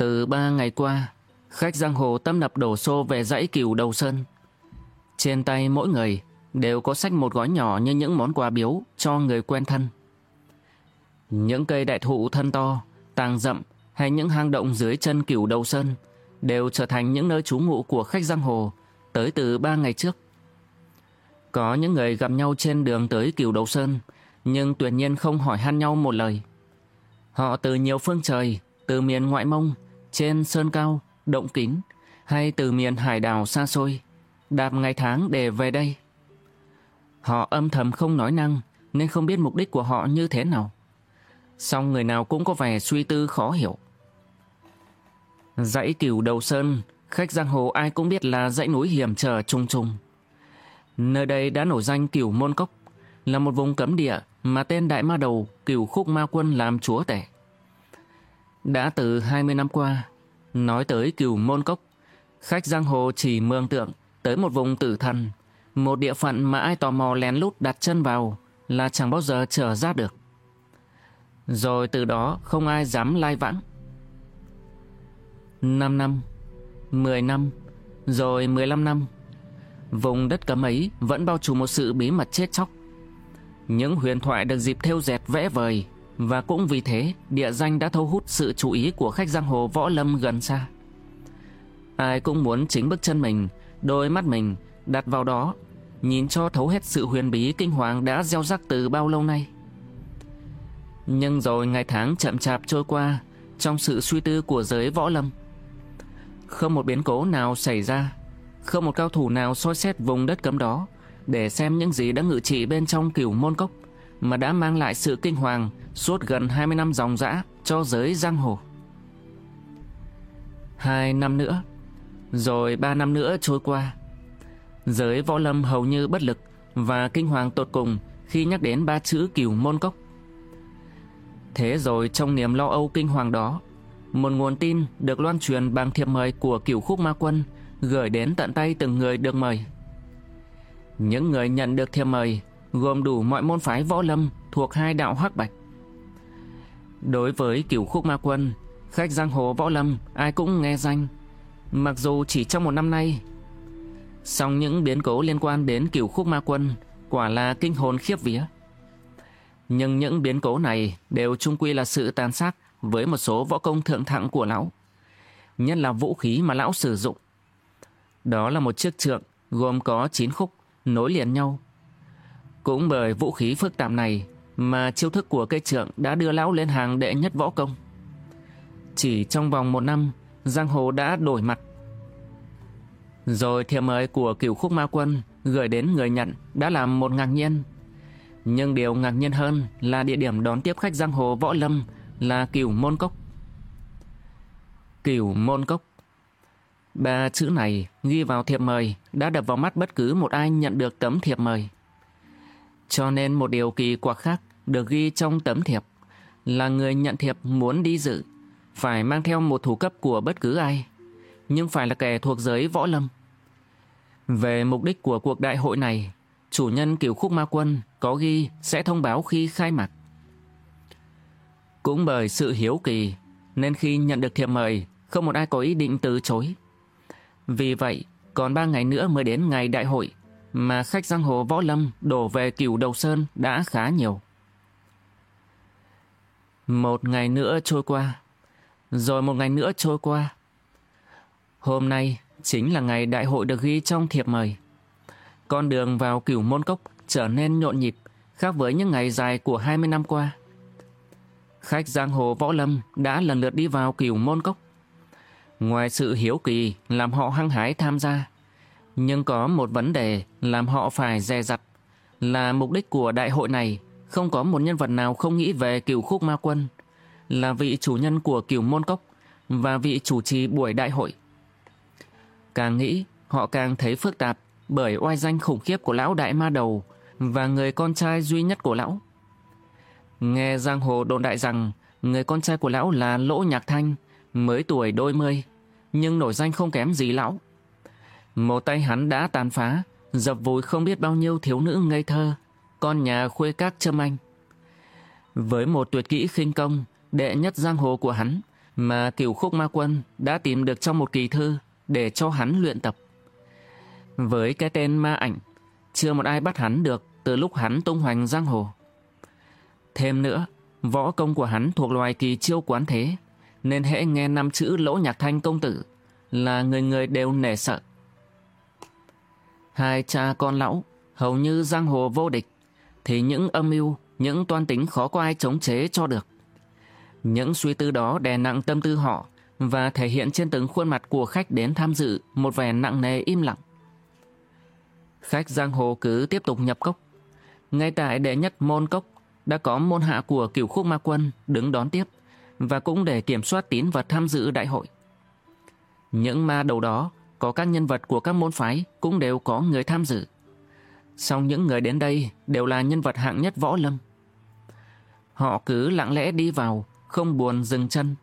Từ ba ngày qua, khách giang hồ tâm nập đổ xô về dãy cửu đầu sơn. Trên tay mỗi người đều có sách một gói nhỏ như những món quà biếu cho người quen thân. Những cây đại thụ thân to, tàng rậm hay những hang động dưới chân cửu đầu sơn đều trở thành những nơi trú ngụ của khách giang hồ tới từ ba ngày trước. Có những người gặp nhau trên đường tới cửu đầu sơn nhưng tuyệt nhiên không hỏi han nhau một lời. Họ từ nhiều phương trời, từ miền ngoại mông, trên sơn cao, động kín hay từ miền hải đảo xa xôi, đạp ngày tháng để về đây. Họ âm thầm không nói năng nên không biết mục đích của họ như thế nào. Song người nào cũng có vẻ suy tư khó hiểu. Dãy cửu đầu sơn, khách giang hồ ai cũng biết là dãy núi hiểm trở trùng trùng. Nơi đây đã nổi danh cửu môn cốc, là một vùng cấm địa mà tên đại ma đầu cửu khúc ma quân làm chúa tể. Đã từ 20 năm qua, nói tới cửu môn cốc, khách giang hồ chỉ mường tượng tới một vùng tử thần, một địa phận mà ai tò mò lén lút đặt chân vào là chẳng bao giờ trở ra được. Rồi từ đó không ai dám lai vãng. 5 năm, 10 năm, rồi 15 năm. Vùng đất cấm ấy vẫn bao trùm một sự bí mật chết chóc. Những huyền thoại được dịp theo dệt vẽ vời và cũng vì thế địa danh đã thu hút sự chú ý của khách giang hồ võ lâm gần xa. Ai cũng muốn chính bước chân mình, đôi mắt mình đặt vào đó, nhìn cho thấu hết sự huyền bí kinh hoàng đã gieo rắc từ bao lâu nay. Nhưng rồi ngày tháng chậm chạp trôi qua trong sự suy tư của giới võ lâm. Không một biến cố nào xảy ra, không một cao thủ nào soi xét vùng đất cấm đó để xem những gì đã ngự trị bên trong cửu môn cốc mà đã mang lại sự kinh hoàng suốt gần 20 năm dòng dã cho giới giang hồ. Hai năm nữa, rồi ba năm nữa trôi qua. Giới võ lâm hầu như bất lực và kinh hoàng tột cùng khi nhắc đến ba chữ cửu môn cốc. Thế rồi trong niềm lo âu kinh hoàng đó, một nguồn tin được loan truyền bằng thiệp mời của cửu khúc ma quân gửi đến tận tay từng người được mời. Những người nhận được thiệp mời gồm đủ mọi môn phái võ lâm thuộc hai đạo hắc bạch. Đối với cửu khúc ma quân, khách giang hồ võ lâm ai cũng nghe danh, mặc dù chỉ trong một năm nay. Song những biến cố liên quan đến cửu khúc ma quân quả là kinh hồn khiếp vía. Nhưng những biến cố này đều chung quy là sự tàn sát với một số võ công thượng thặng của lão. Nhất là vũ khí mà lão sử dụng. Đó là một chiếc trượng gồm có 9 khúc nối liền nhau. Cũng bởi vũ khí phức tạp này mà chiêu thức của cây trượng đã đưa lão lên hàng đệ nhất võ công. Chỉ trong vòng một năm, giang hồ đã đổi mặt. Rồi thiệp mời của cửu khúc ma quân gửi đến người nhận đã làm một ngạc nhiên. Nhưng điều ngạc nhiên hơn là địa điểm đón tiếp khách giang hồ võ lâm là cửu môn cốc. Cửu môn cốc. Ba chữ này ghi vào thiệp mời đã đập vào mắt bất cứ một ai nhận được tấm thiệp mời. Cho nên một điều kỳ quặc khác được ghi trong tấm thiệp là người nhận thiệp muốn đi dự phải mang theo một thủ cấp của bất cứ ai, nhưng phải là kẻ thuộc giới võ lâm. Về mục đích của cuộc đại hội này, chủ nhân kiểu khúc ma quân có ghi sẽ thông báo khi khai mạc. Cũng bởi sự hiếu kỳ, nên khi nhận được thiệp mời, không một ai có ý định từ chối. Vì vậy, còn ba ngày nữa mới đến ngày đại hội, mà khách giang hồ võ lâm đổ về cửu đầu sơn đã khá nhiều. Một ngày nữa trôi qua, rồi một ngày nữa trôi qua. Hôm nay chính là ngày đại hội được ghi trong thiệp mời. Con đường vào cửu môn cốc trở nên nhộn nhịp, khác với những ngày dài của 20 năm qua. Khách giang hồ võ lâm đã lần lượt đi vào cửu môn cốc. Ngoài sự hiếu kỳ làm họ hăng hái tham gia, nhưng có một vấn đề làm họ phải dè dặt là mục đích của đại hội này không có một nhân vật nào không nghĩ về cửu khúc ma quân, là vị chủ nhân của cửu môn cốc và vị chủ trì buổi đại hội. Càng nghĩ, họ càng thấy phức tạp bởi oai danh khủng khiếp của lão đại ma đầu và người con trai duy nhất của lão. Nghe giang hồ đồn đại rằng người con trai của lão là Lỗ Nhạc Thanh, mới tuổi đôi mươi, nhưng nổi danh không kém gì lão. Một tay hắn đã tàn phá, dập vùi không biết bao nhiêu thiếu nữ ngây thơ, con nhà khuê các châm anh. Với một tuyệt kỹ khinh công, đệ nhất giang hồ của hắn, mà cửu khúc ma quân đã tìm được trong một kỳ thư để cho hắn luyện tập. Với cái tên ma ảnh, chưa một ai bắt hắn được từ lúc hắn tung hoành giang hồ. Thêm nữa, võ công của hắn thuộc loài kỳ chiêu quán thế, nên hễ nghe năm chữ lỗ nhạc thanh công tử là người người đều nể sợ. Hai cha con lão, hầu như giang hồ vô địch, thì những âm mưu, những toan tính khó có ai chống chế cho được. Những suy tư đó đè nặng tâm tư họ và thể hiện trên từng khuôn mặt của khách đến tham dự một vẻ nặng nề im lặng. Khách giang hồ cứ tiếp tục nhập cốc. Ngay tại đệ nhất môn cốc đã có môn hạ của cửu khúc ma quân đứng đón tiếp và cũng để kiểm soát tín vật tham dự đại hội. Những ma đầu đó có các nhân vật của các môn phái cũng đều có người tham dự. Song những người đến đây đều là nhân vật hạng nhất võ lâm. Họ cứ lặng lẽ đi vào, không buồn dừng chân.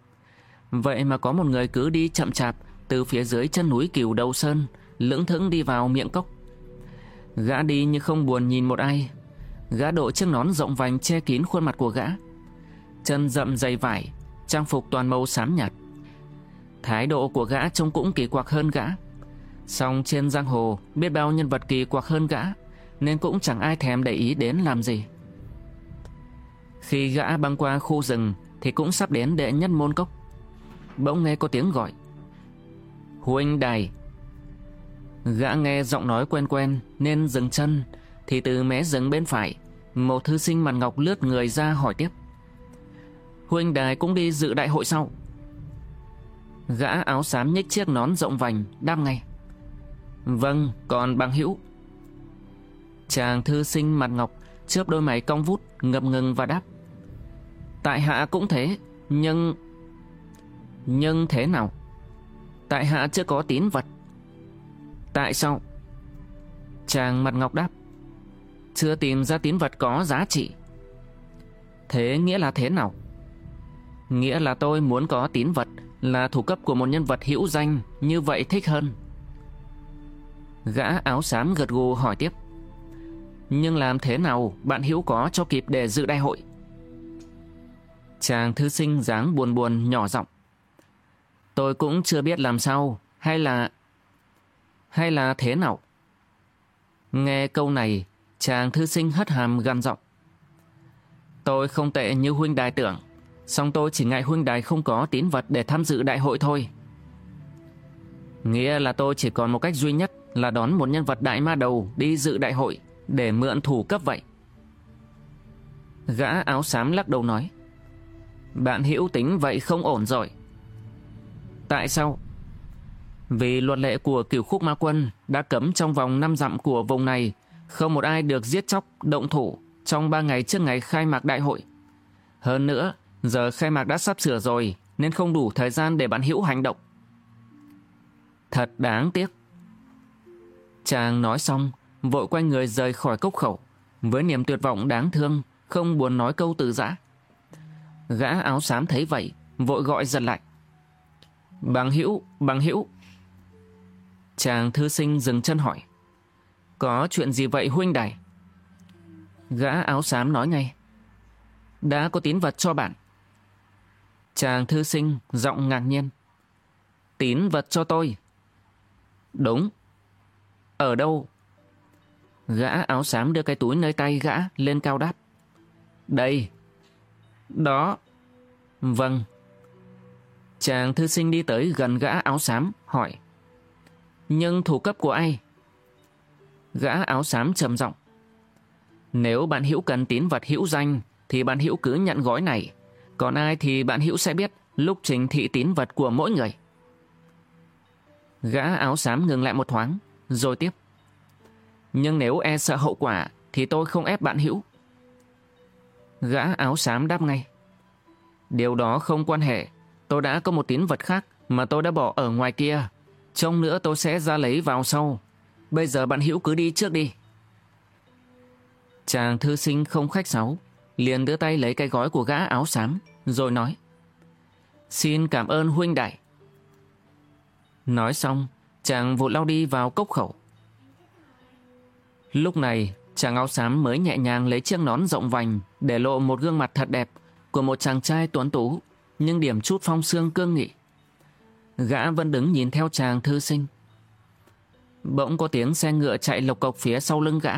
Vậy mà có một người cứ đi chậm chạp từ phía dưới chân núi Cửu Đầu Sơn, lững thững đi vào miệng cốc. Gã đi như không buồn nhìn một ai. Gã đội chiếc nón rộng vành che kín khuôn mặt của gã. Chân rậm dày vải, trang phục toàn màu xám nhạt. Thái độ của gã trông cũng kỳ quặc hơn gã. Song trên giang hồ biết bao nhân vật kỳ quặc hơn gã, nên cũng chẳng ai thèm để ý đến làm gì. Khi gã băng qua khu rừng thì cũng sắp đến đệ nhất môn cốc. Bỗng nghe có tiếng gọi. Huynh đài. Gã nghe giọng nói quen quen nên dừng chân thì từ mé rừng bên phải một thư sinh mặt ngọc lướt người ra hỏi tiếp. Huynh đài cũng đi dự đại hội sau. Gã áo xám nhích chiếc nón rộng vành đáp ngay. Vâng, còn bằng hữu. Chàng thư sinh mặt ngọc chớp đôi mày cong vút ngập ngừng và đáp. Tại hạ cũng thế, nhưng... Nhưng thế nào? Tại hạ chưa có tín vật. Tại sao? Chàng mặt ngọc đáp. Chưa tìm ra tín vật có giá trị. Thế nghĩa là thế nào? Nghĩa là tôi muốn có tín vật là thủ cấp của một nhân vật hữu danh, như vậy thích hơn. Gã áo xám gật gù hỏi tiếp. Nhưng làm thế nào bạn hữu có cho kịp để dự đại hội? Chàng thư sinh dáng buồn buồn nhỏ giọng. Tôi cũng chưa biết làm sao, hay là... Hay là thế nào? Nghe câu này, chàng thư sinh hất hàm gằn giọng. Tôi không tệ như huynh đài tưởng, song tôi chỉ ngại huynh đài không có tín vật để tham dự đại hội thôi. Nghĩa là tôi chỉ còn một cách duy nhất là đón một nhân vật đại ma đầu đi dự đại hội để mượn thủ cấp vậy. Gã áo xám lắc đầu nói. Bạn hữu tính vậy không ổn rồi. Tại sao? Vì luật lệ của cửu khúc ma quân đã cấm trong vòng 5 dặm của vùng này không một ai được giết chóc, động thủ trong 3 ngày trước ngày khai mạc đại hội. Hơn nữa, giờ khai mạc đã sắp sửa rồi nên không đủ thời gian để bạn hữu hành động. Thật đáng tiếc. Chàng nói xong, vội quay người rời khỏi cốc khẩu, với niềm tuyệt vọng đáng thương, không buồn nói câu từ giã. Gã áo xám thấy vậy, vội gọi giật lại. Bằng hữu, bằng hữu. Chàng thư sinh dừng chân hỏi. Có chuyện gì vậy huynh đài? Gã áo xám nói ngay. Đã có tín vật cho bạn. Chàng thư sinh giọng ngạc nhiên. Tín vật cho tôi. Đúng. Ở đâu? Gã áo xám đưa cái túi nơi tay gã lên cao đáp. Đây. Đó. Vâng. Chàng thư sinh đi tới gần gã áo xám, hỏi. Nhưng thủ cấp của ai? Gã áo xám trầm giọng. Nếu bạn hữu cần tín vật hữu danh, thì bạn hữu cứ nhận gói này. Còn ai thì bạn hữu sẽ biết lúc trình thị tín vật của mỗi người. Gã áo xám ngừng lại một thoáng, rồi tiếp. Nhưng nếu e sợ hậu quả, thì tôi không ép bạn hữu. Gã áo xám đáp ngay. Điều đó không quan hệ. Tôi đã có một tín vật khác mà tôi đã bỏ ở ngoài kia. Trông nữa tôi sẽ ra lấy vào sau. Bây giờ bạn hữu cứ đi trước đi. Chàng thư sinh không khách sáo, liền đưa tay lấy cái gói của gã áo xám, rồi nói. Xin cảm ơn huynh đại. Nói xong, chàng vụt lao đi vào cốc khẩu. Lúc này, chàng áo xám mới nhẹ nhàng lấy chiếc nón rộng vành để lộ một gương mặt thật đẹp của một chàng trai tuấn tú, nhưng điểm chút phong xương cương nghị. Gã vẫn đứng nhìn theo chàng thư sinh. Bỗng có tiếng xe ngựa chạy lộc cộc phía sau lưng gã.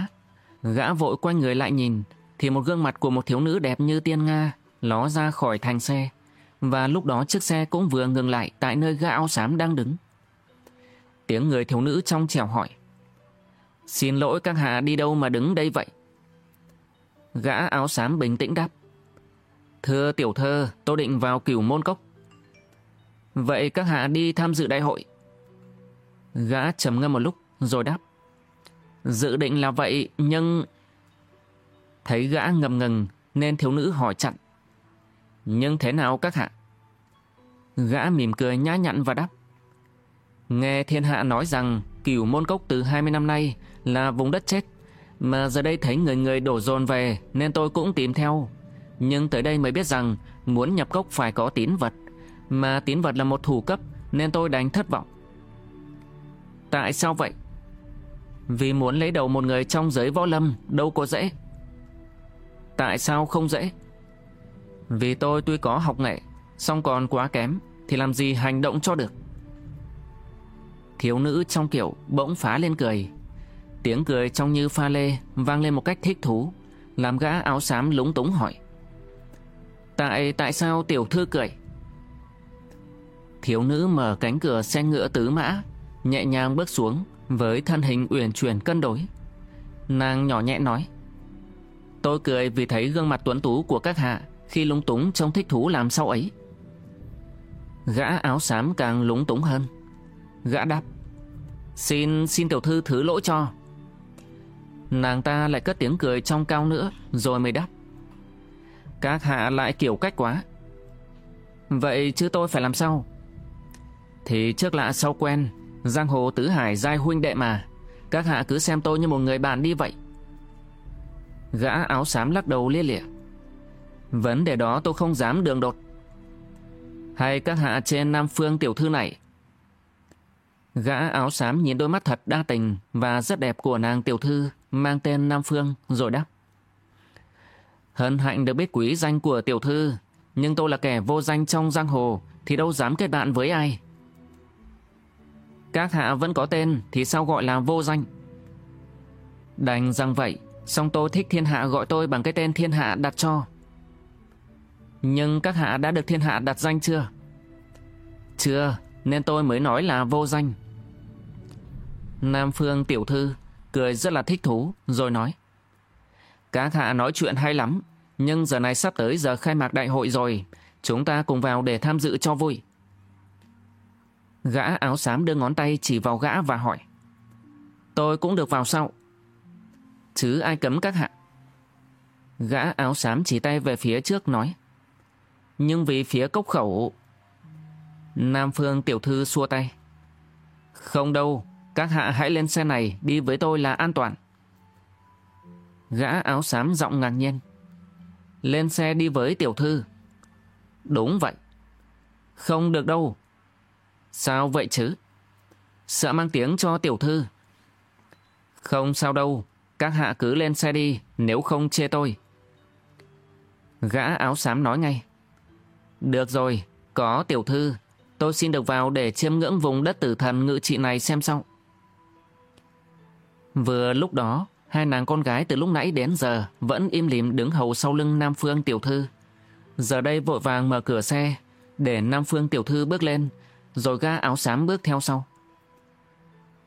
Gã vội quay người lại nhìn, thì một gương mặt của một thiếu nữ đẹp như tiên Nga ló ra khỏi thành xe. Và lúc đó chiếc xe cũng vừa ngừng lại tại nơi gã áo xám đang đứng. Tiếng người thiếu nữ trong trèo hỏi. Xin lỗi các hạ đi đâu mà đứng đây vậy? Gã áo xám bình tĩnh đáp. Thưa tiểu thơ, tôi định vào cửu môn cốc. Vậy các hạ đi tham dự đại hội. Gã trầm ngâm một lúc rồi đáp. Dự định là vậy nhưng... Thấy gã ngầm ngừng nên thiếu nữ hỏi chặn. Nhưng thế nào các hạ? Gã mỉm cười nhã nhặn và đáp. Nghe thiên hạ nói rằng cửu môn cốc từ 20 năm nay là vùng đất chết. Mà giờ đây thấy người người đổ dồn về nên tôi cũng tìm theo. Nhưng tới đây mới biết rằng muốn nhập cốc phải có tín vật. Mà tín vật là một thủ cấp nên tôi đánh thất vọng. Tại sao vậy? Vì muốn lấy đầu một người trong giới võ lâm đâu có dễ. Tại sao không dễ? Vì tôi tuy có học nghệ, song còn quá kém, thì làm gì hành động cho được. Thiếu nữ trong kiểu bỗng phá lên cười. Tiếng cười trong như pha lê vang lên một cách thích thú, làm gã áo xám lúng túng hỏi. Tại tại sao tiểu thư cười? Thiếu nữ mở cánh cửa xe ngựa tứ mã, nhẹ nhàng bước xuống với thân hình uyển chuyển cân đối. Nàng nhỏ nhẹ nói. Tôi cười vì thấy gương mặt tuấn tú của các hạ khi lúng túng trông thích thú làm sao ấy. Gã áo xám càng lúng túng hơn. Gã đáp. Xin, xin tiểu thư thứ lỗi cho. Nàng ta lại cất tiếng cười trong cao nữa rồi mới đáp. Các hạ lại kiểu cách quá. Vậy chứ tôi phải làm sao? Thì trước lạ sau quen, giang hồ tứ hải giai huynh đệ mà. Các hạ cứ xem tôi như một người bạn đi vậy. Gã áo xám lắc đầu lia lịa. Vấn đề đó tôi không dám đường đột. Hay các hạ trên Nam Phương tiểu thư này. Gã áo xám nhìn đôi mắt thật đa tình và rất đẹp của nàng tiểu thư mang tên Nam Phương rồi đáp. Hân hạnh được biết quý danh của tiểu thư, nhưng tôi là kẻ vô danh trong giang hồ thì đâu dám kết bạn với ai. Các hạ vẫn có tên thì sao gọi là vô danh? Đành rằng vậy, song tôi thích thiên hạ gọi tôi bằng cái tên thiên hạ đặt cho. Nhưng các hạ đã được thiên hạ đặt danh chưa? Chưa, nên tôi mới nói là vô danh. Nam Phương tiểu thư cười rất là thích thú rồi nói. Các hạ nói chuyện hay lắm, nhưng giờ này sắp tới giờ khai mạc đại hội rồi, chúng ta cùng vào để tham dự cho vui. Gã áo xám đưa ngón tay chỉ vào gã và hỏi. Tôi cũng được vào sau. Chứ ai cấm các hạ. Gã áo xám chỉ tay về phía trước nói. Nhưng vì phía cốc khẩu... Nam Phương tiểu thư xua tay. Không đâu, các hạ hãy lên xe này đi với tôi là an toàn. Gã áo xám giọng ngạc nhiên. Lên xe đi với tiểu thư. Đúng vậy. Không được đâu. Sao vậy chứ? Sợ mang tiếng cho tiểu thư. Không sao đâu, các hạ cứ lên xe đi, nếu không chê tôi. Gã áo xám nói ngay. Được rồi, có tiểu thư, tôi xin được vào để chiêm ngưỡng vùng đất tử thần ngự trị này xem xong. Vừa lúc đó, hai nàng con gái từ lúc nãy đến giờ vẫn im lìm đứng hầu sau lưng Nam Phương tiểu thư. Giờ đây vội vàng mở cửa xe, để Nam Phương tiểu thư bước lên, rồi ga áo xám bước theo sau.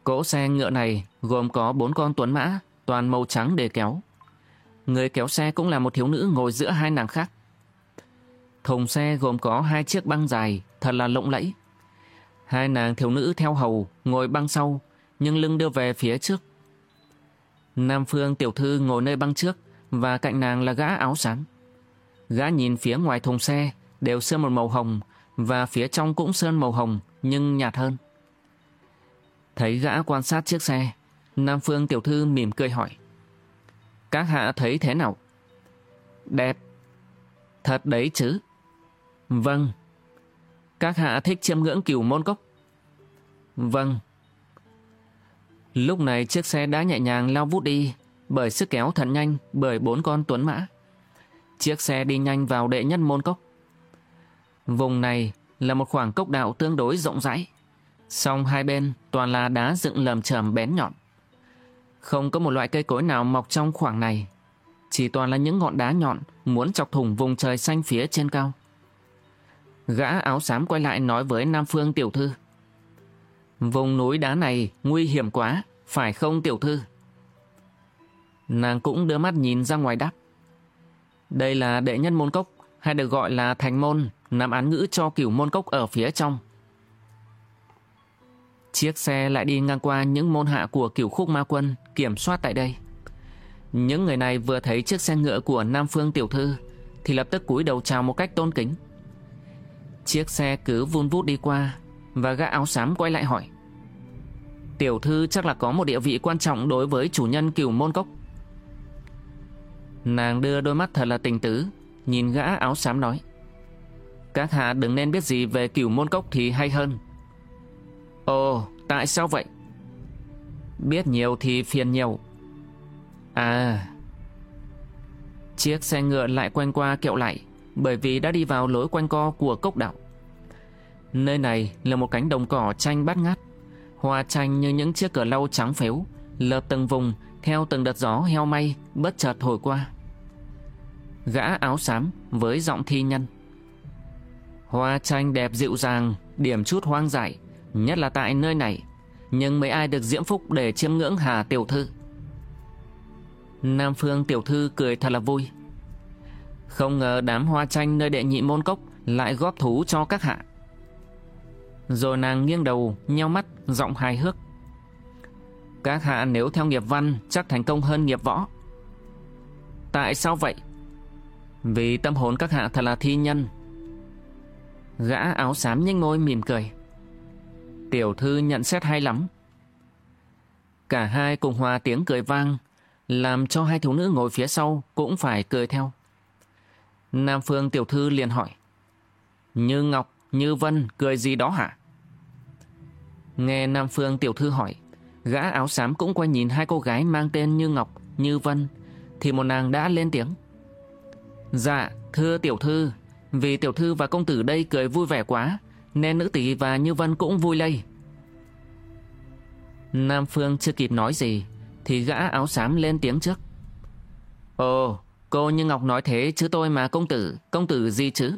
Cỗ xe ngựa này gồm có bốn con tuấn mã, toàn màu trắng để kéo. Người kéo xe cũng là một thiếu nữ ngồi giữa hai nàng khác. Thùng xe gồm có hai chiếc băng dài, thật là lộng lẫy. Hai nàng thiếu nữ theo hầu ngồi băng sau, nhưng lưng đưa về phía trước. Nam Phương tiểu thư ngồi nơi băng trước và cạnh nàng là gã áo xám. Gã nhìn phía ngoài thùng xe đều sơn một màu hồng và phía trong cũng sơn màu hồng nhưng nhạt hơn. Thấy gã quan sát chiếc xe, Nam Phương tiểu thư mỉm cười hỏi. Các hạ thấy thế nào? Đẹp. Thật đấy chứ. Vâng. Các hạ thích chiêm ngưỡng cửu môn cốc? Vâng. Lúc này chiếc xe đã nhẹ nhàng lao vút đi, bởi sức kéo thật nhanh, bởi bốn con tuấn mã. Chiếc xe đi nhanh vào đệ nhất môn cốc. Vùng này là một khoảng cốc đạo tương đối rộng rãi. Song hai bên toàn là đá dựng lầm chởm bén nhọn. Không có một loại cây cối nào mọc trong khoảng này. Chỉ toàn là những ngọn đá nhọn muốn chọc thủng vùng trời xanh phía trên cao. Gã áo xám quay lại nói với Nam Phương tiểu thư. Vùng núi đá này nguy hiểm quá, phải không tiểu thư? Nàng cũng đưa mắt nhìn ra ngoài đáp. Đây là đệ nhân môn cốc, hay được gọi là thành môn, nằm án ngữ cho cửu môn cốc ở phía trong. Chiếc xe lại đi ngang qua những môn hạ của cửu khúc ma quân kiểm soát tại đây. Những người này vừa thấy chiếc xe ngựa của Nam Phương tiểu thư thì lập tức cúi đầu chào một cách tôn kính. Chiếc xe cứ vun vút đi qua và gã áo xám quay lại hỏi. Tiểu thư chắc là có một địa vị quan trọng đối với chủ nhân cửu môn cốc. Nàng đưa đôi mắt thật là tình tứ, nhìn gã áo xám nói. Các hạ đừng nên biết gì về cửu môn cốc thì hay hơn. Ồ, tại sao vậy? Biết nhiều thì phiền nhiều. À... Chiếc xe ngựa lại quanh qua kẹo lại bởi vì đã đi vào lối quanh co của cốc đạo. Nơi này là một cánh đồng cỏ chanh bát ngát, hoa chanh như những chiếc cờ lau trắng phếu, lợp từng vùng theo từng đợt gió heo may bất chợt thổi qua. Gã áo xám với giọng thi nhân. Hoa chanh đẹp dịu dàng, điểm chút hoang dại, nhất là tại nơi này, nhưng mấy ai được diễm phúc để chiêm ngưỡng Hà Tiểu Thư. Nam Phương Tiểu Thư cười thật là vui. Không ngờ đám hoa chanh nơi đệ nhị môn cốc lại góp thú cho các hạ. Rồi nàng nghiêng đầu, nheo mắt, giọng hài hước. Các hạ nếu theo nghiệp văn chắc thành công hơn nghiệp võ. Tại sao vậy? Vì tâm hồn các hạ thật là thi nhân. Gã áo xám nhanh môi mỉm cười. Tiểu thư nhận xét hay lắm. Cả hai cùng hòa tiếng cười vang, làm cho hai thiếu nữ ngồi phía sau cũng phải cười theo. Nam Phương tiểu thư liền hỏi. Như Ngọc, Như Vân cười gì đó hả? Nghe Nam Phương tiểu thư hỏi, gã áo xám cũng quay nhìn hai cô gái mang tên Như Ngọc, Như Vân, thì một nàng đã lên tiếng. Dạ, thưa tiểu thư, vì tiểu thư và công tử đây cười vui vẻ quá, nên nữ tỷ và Như Vân cũng vui lây. Nam Phương chưa kịp nói gì, thì gã áo xám lên tiếng trước. Ồ, cô Như Ngọc nói thế chứ tôi mà công tử, công tử gì chứ?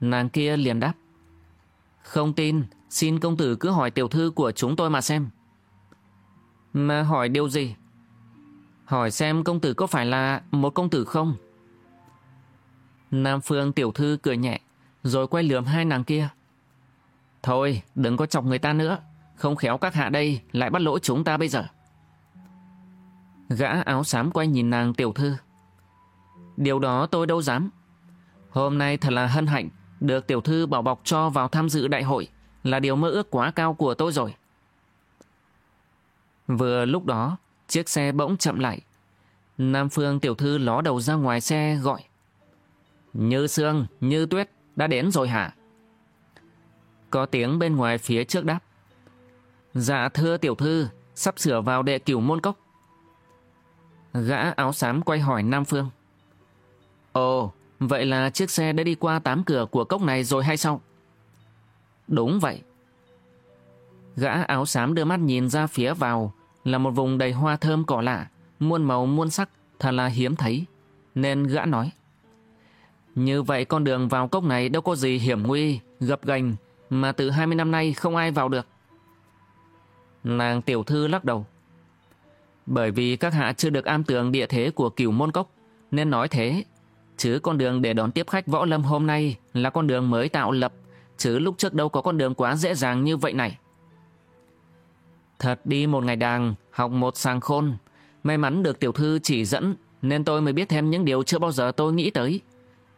Nàng kia liền đáp. Không tin, xin công tử cứ hỏi tiểu thư của chúng tôi mà xem. Mà hỏi điều gì? Hỏi xem công tử có phải là một công tử không? Nam Phương tiểu thư cười nhẹ, rồi quay lườm hai nàng kia. Thôi, đừng có chọc người ta nữa, không khéo các hạ đây lại bắt lỗi chúng ta bây giờ. Gã áo xám quay nhìn nàng tiểu thư. Điều đó tôi đâu dám. Hôm nay thật là hân hạnh được tiểu thư bảo bọc cho vào tham dự đại hội là điều mơ ước quá cao của tôi rồi. Vừa lúc đó, chiếc xe bỗng chậm lại. Nam Phương tiểu thư ló đầu ra ngoài xe gọi. Như sương, như tuyết, đã đến rồi hả? Có tiếng bên ngoài phía trước đáp. Dạ thưa tiểu thư, sắp sửa vào đệ cửu môn cốc. Gã áo xám quay hỏi Nam Phương. Ồ, vậy là chiếc xe đã đi qua tám cửa của cốc này rồi hay sao? Đúng vậy. Gã áo xám đưa mắt nhìn ra phía vào là một vùng đầy hoa thơm cỏ lạ, muôn màu muôn sắc, thật là hiếm thấy. Nên gã nói. Như vậy con đường vào cốc này đâu có gì hiểm nguy, gập gành mà từ 20 năm nay không ai vào được. Nàng tiểu thư lắc đầu. Bởi vì các hạ chưa được am tường địa thế của cửu môn cốc, nên nói thế. Chứ con đường để đón tiếp khách võ lâm hôm nay là con đường mới tạo lập, chứ lúc trước đâu có con đường quá dễ dàng như vậy này. Thật đi một ngày đàng, học một sàng khôn. May mắn được tiểu thư chỉ dẫn, nên tôi mới biết thêm những điều chưa bao giờ tôi nghĩ tới.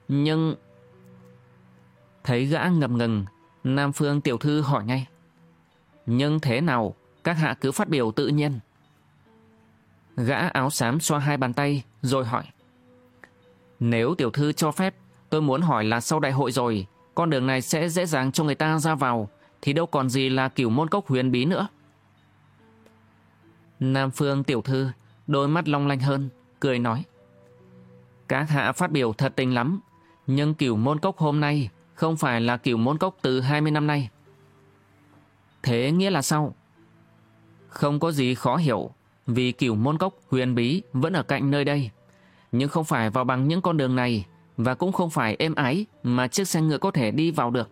Nhưng... Thấy gã ngập ngừng, Nam Phương tiểu thư hỏi ngay. Nhưng thế nào, các hạ cứ phát biểu tự nhiên. Gã áo xám xoa hai bàn tay, rồi hỏi. Nếu tiểu thư cho phép, tôi muốn hỏi là sau đại hội rồi, con đường này sẽ dễ dàng cho người ta ra vào, thì đâu còn gì là kiểu môn cốc huyền bí nữa. Nam Phương tiểu thư, đôi mắt long lanh hơn, cười nói. Các hạ phát biểu thật tình lắm, nhưng kiểu môn cốc hôm nay không phải là kiểu môn cốc từ 20 năm nay. Thế nghĩa là sao? Không có gì khó hiểu, vì kiểu môn cốc huyền bí vẫn ở cạnh nơi đây. Nhưng không phải vào bằng những con đường này, và cũng không phải êm ái mà chiếc xe ngựa có thể đi vào được.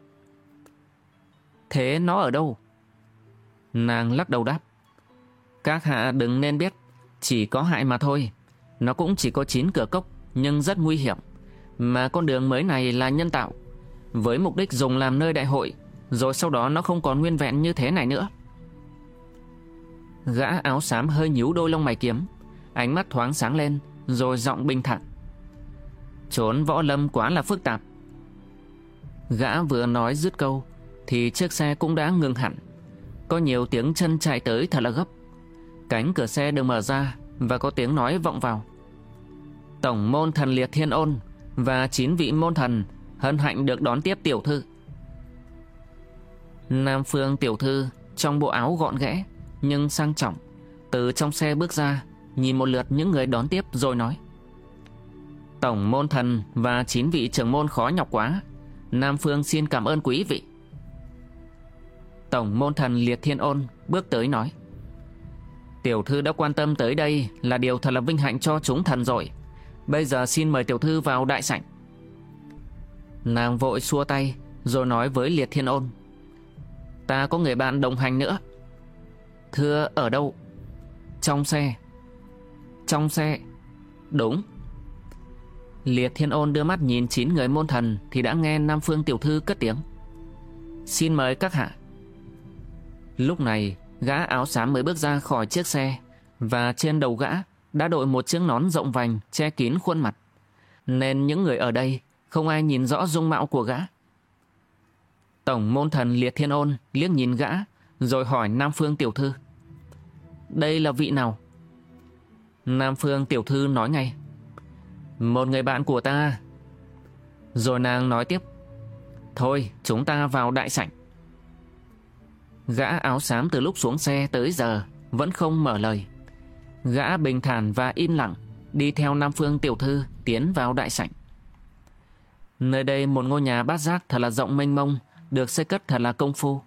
Thế nó ở đâu? Nàng lắc đầu đáp. Các hạ đừng nên biết, chỉ có hại mà thôi. Nó cũng chỉ có 9 cửa cốc, nhưng rất nguy hiểm. Mà con đường mới này là nhân tạo, với mục đích dùng làm nơi đại hội, rồi sau đó nó không còn nguyên vẹn như thế này nữa. Gã áo xám hơi nhíu đôi lông mày kiếm, ánh mắt thoáng sáng lên, rồi giọng bình thản. Trốn võ lâm quá là phức tạp. Gã vừa nói dứt câu, thì chiếc xe cũng đã ngừng hẳn. Có nhiều tiếng chân chạy tới thật là gấp. Cánh cửa xe được mở ra và có tiếng nói vọng vào. Tổng môn thần liệt thiên ôn và chín vị môn thần hân hạnh được đón tiếp tiểu thư. Nam Phương tiểu thư trong bộ áo gọn ghẽ nhưng sang trọng, từ trong xe bước ra, nhìn một lượt những người đón tiếp rồi nói. Tổng môn thần và chín vị trưởng môn khó nhọc quá, Nam Phương xin cảm ơn quý vị. Tổng môn thần Liệt Thiên Ôn bước tới nói. Tiểu thư đã quan tâm tới đây là điều thật là vinh hạnh cho chúng thần rồi. Bây giờ xin mời tiểu thư vào đại sảnh. Nàng vội xua tay rồi nói với Liệt Thiên Ôn. Ta có người bạn đồng hành nữa. Thưa ở đâu? Trong xe. Trong xe. Đúng. Liệt Thiên Ôn đưa mắt nhìn chín người môn thần thì đã nghe Nam Phương Tiểu Thư cất tiếng. Xin mời các hạ. Lúc này, gã áo xám mới bước ra khỏi chiếc xe và trên đầu gã đã đội một chiếc nón rộng vành che kín khuôn mặt. Nên những người ở đây không ai nhìn rõ dung mạo của gã. Tổng môn thần Liệt Thiên Ôn liếc nhìn gã rồi hỏi Nam Phương Tiểu Thư. Đây là vị nào? Nam Phương Tiểu Thư nói ngay. Một người bạn của ta. Rồi nàng nói tiếp. Thôi, chúng ta vào đại sảnh. Gã áo xám từ lúc xuống xe tới giờ vẫn không mở lời. Gã bình thản và im lặng đi theo Nam Phương Tiểu Thư tiến vào đại sảnh. Nơi đây một ngôi nhà bát giác thật là rộng mênh mông, được xây cất thật là công phu.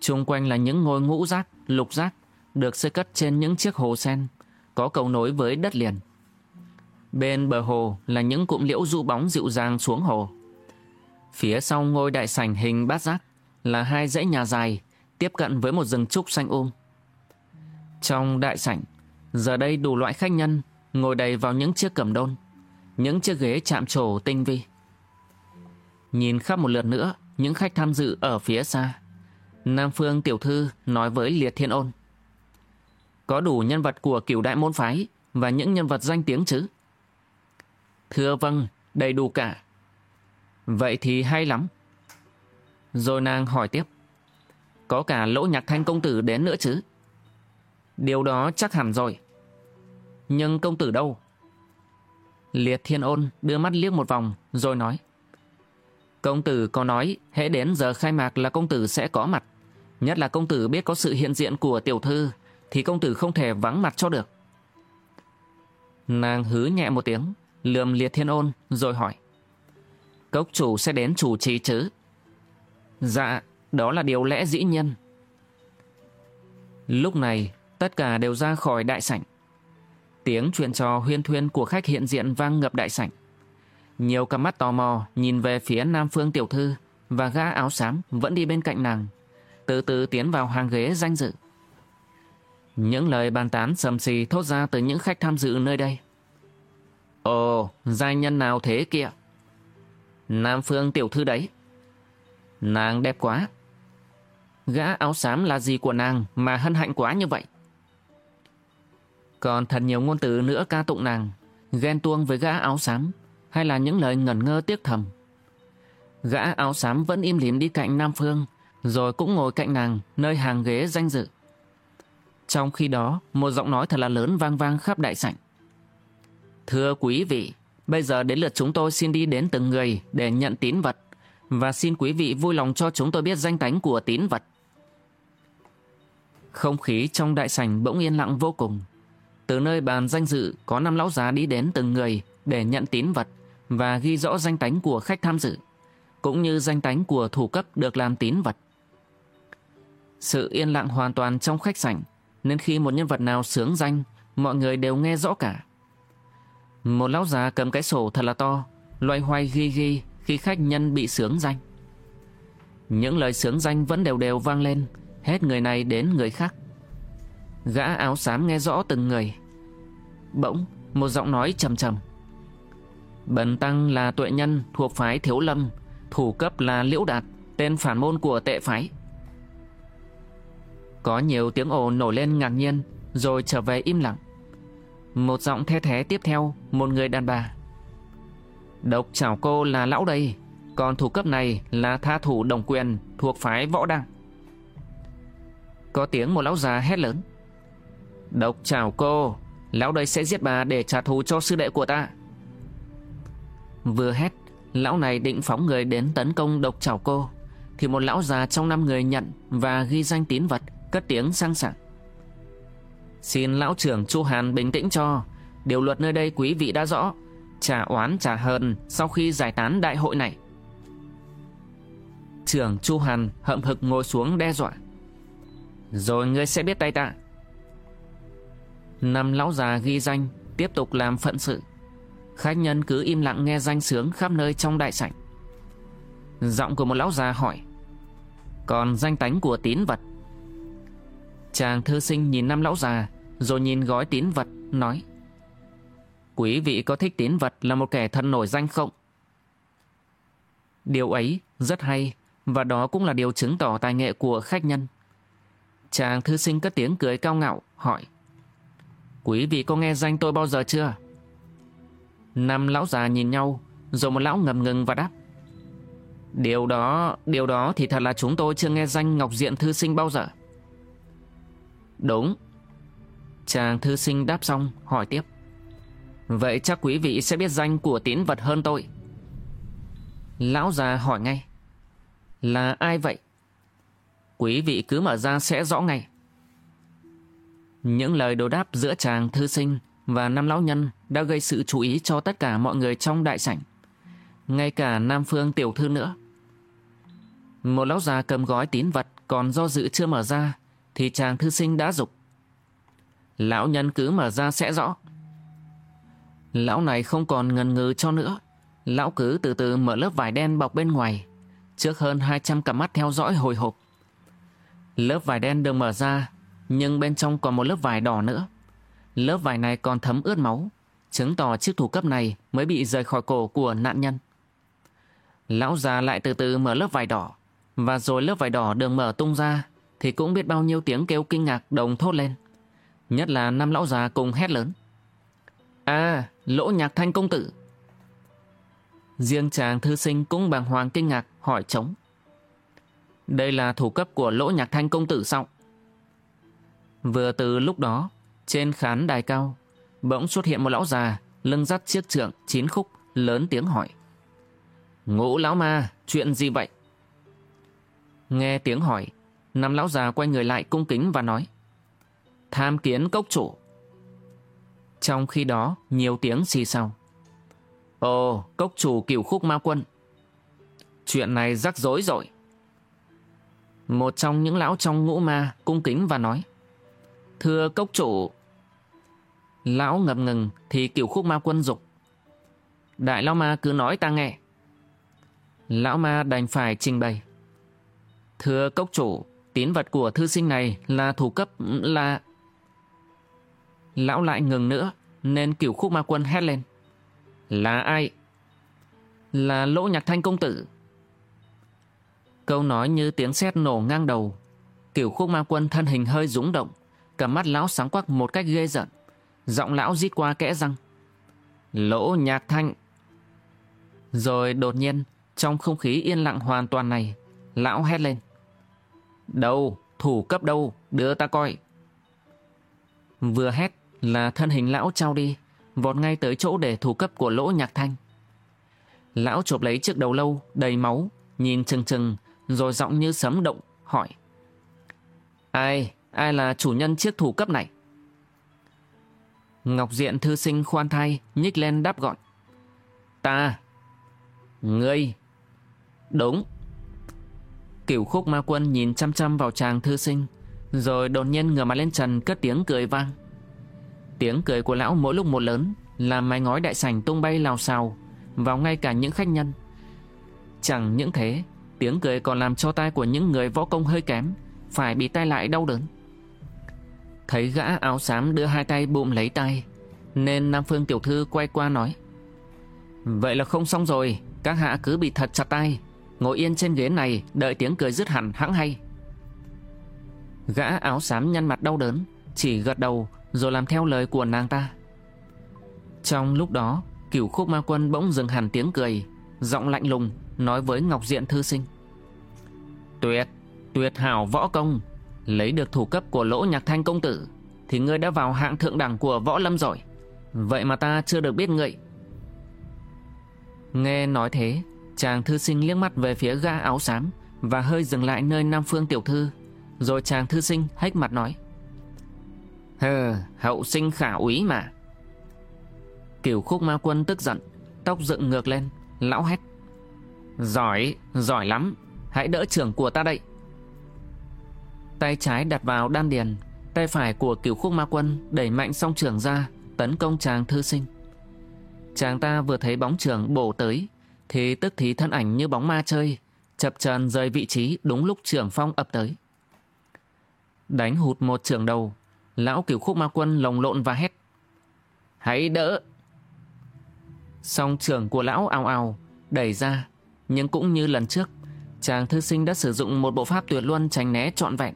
Trung quanh là những ngôi ngũ giác, lục giác, được xây cất trên những chiếc hồ sen, có cầu nối với đất liền. Bên bờ hồ là những cụm liễu rũ bóng dịu dàng xuống hồ. Phía sau ngôi đại sảnh hình bát giác là hai dãy nhà dài tiếp cận với một rừng trúc xanh um. Trong đại sảnh, giờ đây đủ loại khách nhân ngồi đầy vào những chiếc cẩm đôn, những chiếc ghế chạm trổ tinh vi. Nhìn khắp một lượt nữa, những khách tham dự ở phía xa. Nam Phương Tiểu Thư nói với Liệt Thiên Ôn. Có đủ nhân vật của cửu đại môn phái và những nhân vật danh tiếng chứ? Thưa vâng, đầy đủ cả. Vậy thì hay lắm. Rồi nàng hỏi tiếp. Có cả lỗ nhạc thanh công tử đến nữa chứ? Điều đó chắc hẳn rồi. Nhưng công tử đâu? Liệt thiên ôn đưa mắt liếc một vòng rồi nói. Công tử có nói hễ đến giờ khai mạc là công tử sẽ có mặt. Nhất là công tử biết có sự hiện diện của tiểu thư thì công tử không thể vắng mặt cho được. Nàng hứ nhẹ một tiếng lườm liệt thiên ôn rồi hỏi. Cốc chủ sẽ đến chủ trì chứ? Dạ, đó là điều lẽ dĩ nhân. Lúc này, tất cả đều ra khỏi đại sảnh. Tiếng chuyện trò huyên thuyên của khách hiện diện vang ngập đại sảnh. Nhiều cặp mắt tò mò nhìn về phía Nam Phương Tiểu Thư và gã áo xám vẫn đi bên cạnh nàng, từ từ tiến vào hàng ghế danh dự. Những lời bàn tán sầm xì thốt ra từ những khách tham dự nơi đây. Ồ, giai nhân nào thế kia? Nam Phương tiểu thư đấy. Nàng đẹp quá. Gã áo xám là gì của nàng mà hân hạnh quá như vậy? Còn thật nhiều ngôn từ nữa ca tụng nàng, ghen tuông với gã áo xám, hay là những lời ngẩn ngơ tiếc thầm. Gã áo xám vẫn im lìm đi cạnh Nam Phương, rồi cũng ngồi cạnh nàng nơi hàng ghế danh dự. Trong khi đó, một giọng nói thật là lớn vang vang khắp đại sảnh. Thưa quý vị, bây giờ đến lượt chúng tôi xin đi đến từng người để nhận tín vật và xin quý vị vui lòng cho chúng tôi biết danh tánh của tín vật. Không khí trong đại sảnh bỗng yên lặng vô cùng. Từ nơi bàn danh dự có năm lão già đi đến từng người để nhận tín vật và ghi rõ danh tánh của khách tham dự, cũng như danh tánh của thủ cấp được làm tín vật. Sự yên lặng hoàn toàn trong khách sảnh, nên khi một nhân vật nào sướng danh, mọi người đều nghe rõ cả. Một lão già cầm cái sổ thật là to, loay hoay ghi ghi khi khách nhân bị sướng danh. Những lời sướng danh vẫn đều đều vang lên, hết người này đến người khác. Gã áo xám nghe rõ từng người. Bỗng, một giọng nói trầm trầm. Bần tăng là tuệ nhân thuộc phái Thiếu Lâm, thủ cấp là Liễu Đạt, tên phản môn của tệ phái. Có nhiều tiếng ồ nổi lên ngạc nhiên, rồi trở về im lặng. Một giọng the thế tiếp theo, một người đàn bà. Độc chảo cô là lão đây, còn thủ cấp này là tha thủ đồng quyền thuộc phái võ đăng. Có tiếng một lão già hét lớn. Độc chào cô, lão đây sẽ giết bà để trả thù cho sư đệ của ta. Vừa hét, lão này định phóng người đến tấn công độc chảo cô, thì một lão già trong năm người nhận và ghi danh tín vật, cất tiếng sang sảng. Xin lão trưởng Chu Hàn bình tĩnh cho, điều luật nơi đây quý vị đã rõ, trả oán trả hờn sau khi giải tán đại hội này. Trưởng Chu Hàn hậm hực ngồi xuống đe dọa. Rồi ngươi sẽ biết tay ta. Năm lão già ghi danh Tiếp tục làm phận sự Khách nhân cứ im lặng nghe danh sướng khắp nơi trong đại sảnh Giọng của một lão già hỏi, Còn danh tánh của tín vật Chàng thư sinh nhìn năm lão già, Rồi nhìn gói tín vật, Nói, Quý vị có thích tín vật là một kẻ thân nổi danh không? Điều ấy rất hay, Và đó cũng là điều chứng tỏ tài nghệ của khách nhân Chàng thư sinh cất tiếng cười cao ngạo, Hỏi, Quý vị có nghe danh tôi bao giờ chưa? Năm lão già nhìn nhau, rồi một lão ngầm ngừng và đáp. Điều đó, điều đó thì thật là chúng tôi chưa nghe danh Ngọc Diện Thư Sinh bao giờ. Đúng. Chàng thư sinh đáp xong, hỏi tiếp. Vậy chắc quý vị sẽ biết danh của tín vật hơn tôi. Lão già hỏi ngay. Là ai vậy? Quý vị cứ mở ra sẽ rõ ngay. Những lời đồ đáp giữa chàng thư sinh và năm lão nhân đã gây sự chú ý cho tất cả mọi người trong đại sảnh. Ngay cả Nam Phương tiểu thư nữa. Một lão già cầm gói tín vật còn do dự chưa mở ra thì chàng thư sinh đã dục. Lão nhân cứ mở ra sẽ rõ. Lão này không còn ngần ngừ cho nữa. Lão cứ từ từ mở lớp vải đen bọc bên ngoài. Trước hơn 200 cặp mắt theo dõi hồi hộp. Lớp vải đen được mở ra, nhưng bên trong còn một lớp vải đỏ nữa. Lớp vải này còn thấm ướt máu, chứng tỏ chiếc thủ cấp này mới bị rời khỏi cổ của nạn nhân. Lão già lại từ từ mở lớp vải đỏ, và rồi lớp vải đỏ đường mở tung ra, thì cũng biết bao nhiêu tiếng kêu kinh ngạc đồng thốt lên. Nhất là năm lão già cùng hét lớn. À, lỗ nhạc thanh công tử. Riêng chàng thư sinh cũng bàng hoàng kinh ngạc hỏi trống. Đây là thủ cấp của lỗ nhạc thanh công tử sao? Vừa từ lúc đó, trên khán đài cao, bỗng xuất hiện một lão già, lưng dắt chiếc trượng chín khúc, lớn tiếng hỏi. Ngũ lão ma, chuyện gì vậy? Nghe tiếng hỏi, năm lão già quay người lại cung kính và nói. Tham kiến cốc chủ. Trong khi đó, nhiều tiếng xì xào. Ồ, cốc chủ cửu khúc ma quân. Chuyện này rắc rối rồi. Một trong những lão trong ngũ ma cung kính và nói. Thưa cốc chủ. Lão ngập ngừng thì kiểu khúc ma quân dục. Đại lão ma cứ nói ta nghe. Lão ma đành phải trình bày. Thưa cốc chủ, tín vật của thư sinh này là thủ cấp là... Lão lại ngừng nữa, nên kiểu khúc ma quân hét lên. Là ai? Là lỗ nhạc thanh công tử. Câu nói như tiếng sét nổ ngang đầu. Kiểu khúc ma quân thân hình hơi rúng động, cả mắt lão sáng quắc một cách ghê giận. Giọng lão rít qua kẽ răng. Lỗ nhạc thanh. Rồi đột nhiên, trong không khí yên lặng hoàn toàn này, lão hét lên. Đâu, thủ cấp đâu, đưa ta coi. Vừa hét là thân hình lão trao đi, vọt ngay tới chỗ để thủ cấp của lỗ nhạc thanh. Lão chộp lấy chiếc đầu lâu đầy máu, nhìn chừng chừng, rồi giọng như sấm động, hỏi. Ai, ai là chủ nhân chiếc thủ cấp này? Ngọc Diện thư sinh khoan thai, nhích lên đáp gọn. Ta. Ngươi. Đúng. Cửu khúc ma quân nhìn chăm chăm vào chàng thư sinh, rồi đột nhiên ngửa mặt lên trần cất tiếng cười vang. Tiếng cười của lão mỗi lúc một lớn, làm mái ngói đại sảnh tung bay lào xào, vào ngay cả những khách nhân. Chẳng những thế, tiếng cười còn làm cho tai của những người võ công hơi kém, phải bị tai lại đau đớn. Thấy gã áo xám đưa hai tay bụm lấy tay, nên Nam Phương tiểu thư quay qua nói. Vậy là không xong rồi, các hạ cứ bị thật chặt tay, ngồi yên trên ghế này đợi tiếng cười dứt hẳn hãng hay. Gã áo xám nhăn mặt đau đớn, chỉ gật đầu rồi làm theo lời của nàng ta. Trong lúc đó, cửu khúc ma quân bỗng dừng hẳn tiếng cười, giọng lạnh lùng nói với Ngọc Diện thư sinh. Tuyệt, tuyệt hảo võ công, lấy được thủ cấp của lỗ nhạc thanh công tử, thì ngươi đã vào hạng thượng đẳng của võ lâm rồi. Vậy mà ta chưa được biết ngươi. Nghe nói thế, chàng thư sinh liếc mắt về phía ga áo xám và hơi dừng lại nơi Nam Phương tiểu thư, rồi chàng thư sinh hách mặt nói. Hờ, hậu sinh khả úy mà. Kiểu khúc ma quân tức giận, tóc dựng ngược lên, lão hét. Giỏi, giỏi lắm, hãy đỡ trưởng của ta đây. Tay trái đặt vào đan điền, tay phải của cửu khúc ma quân đẩy mạnh song trưởng ra, tấn công chàng thư sinh. Chàng ta vừa thấy bóng trưởng bổ tới, thì tức thì thân ảnh như bóng ma chơi, chập chờn rời vị trí đúng lúc trưởng phong ập tới. Đánh hụt một trưởng đầu, lão cửu khúc ma quân lồng lộn và hét. Hãy đỡ! Song trưởng của lão ào ào, đẩy ra, nhưng cũng như lần trước, chàng thư sinh đã sử dụng một bộ pháp tuyệt luân tránh né trọn vẹn.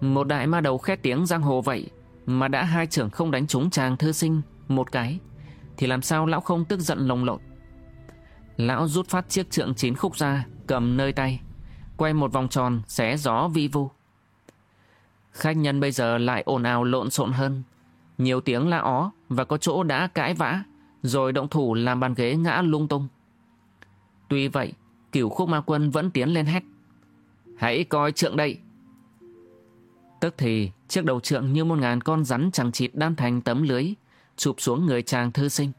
Một đại ma đầu khét tiếng giang hồ vậy, mà đã hai trưởng không đánh trúng chàng thư sinh một cái, thì làm sao lão không tức giận lồng lộn. Lão rút phát chiếc trượng chín khúc ra, cầm nơi tay, quay một vòng tròn, xé gió vi vu. Khách nhân bây giờ lại ồn ào lộn xộn hơn. Nhiều tiếng la ó và có chỗ đã cãi vã, rồi động thủ làm bàn ghế ngã lung tung. Tuy vậy, cửu khúc ma quân vẫn tiến lên hét. Hãy coi trượng đây. Tức thì, chiếc đầu trượng như một ngàn con rắn chẳng chịt đan thành tấm lưới, chụp xuống người chàng thư sinh.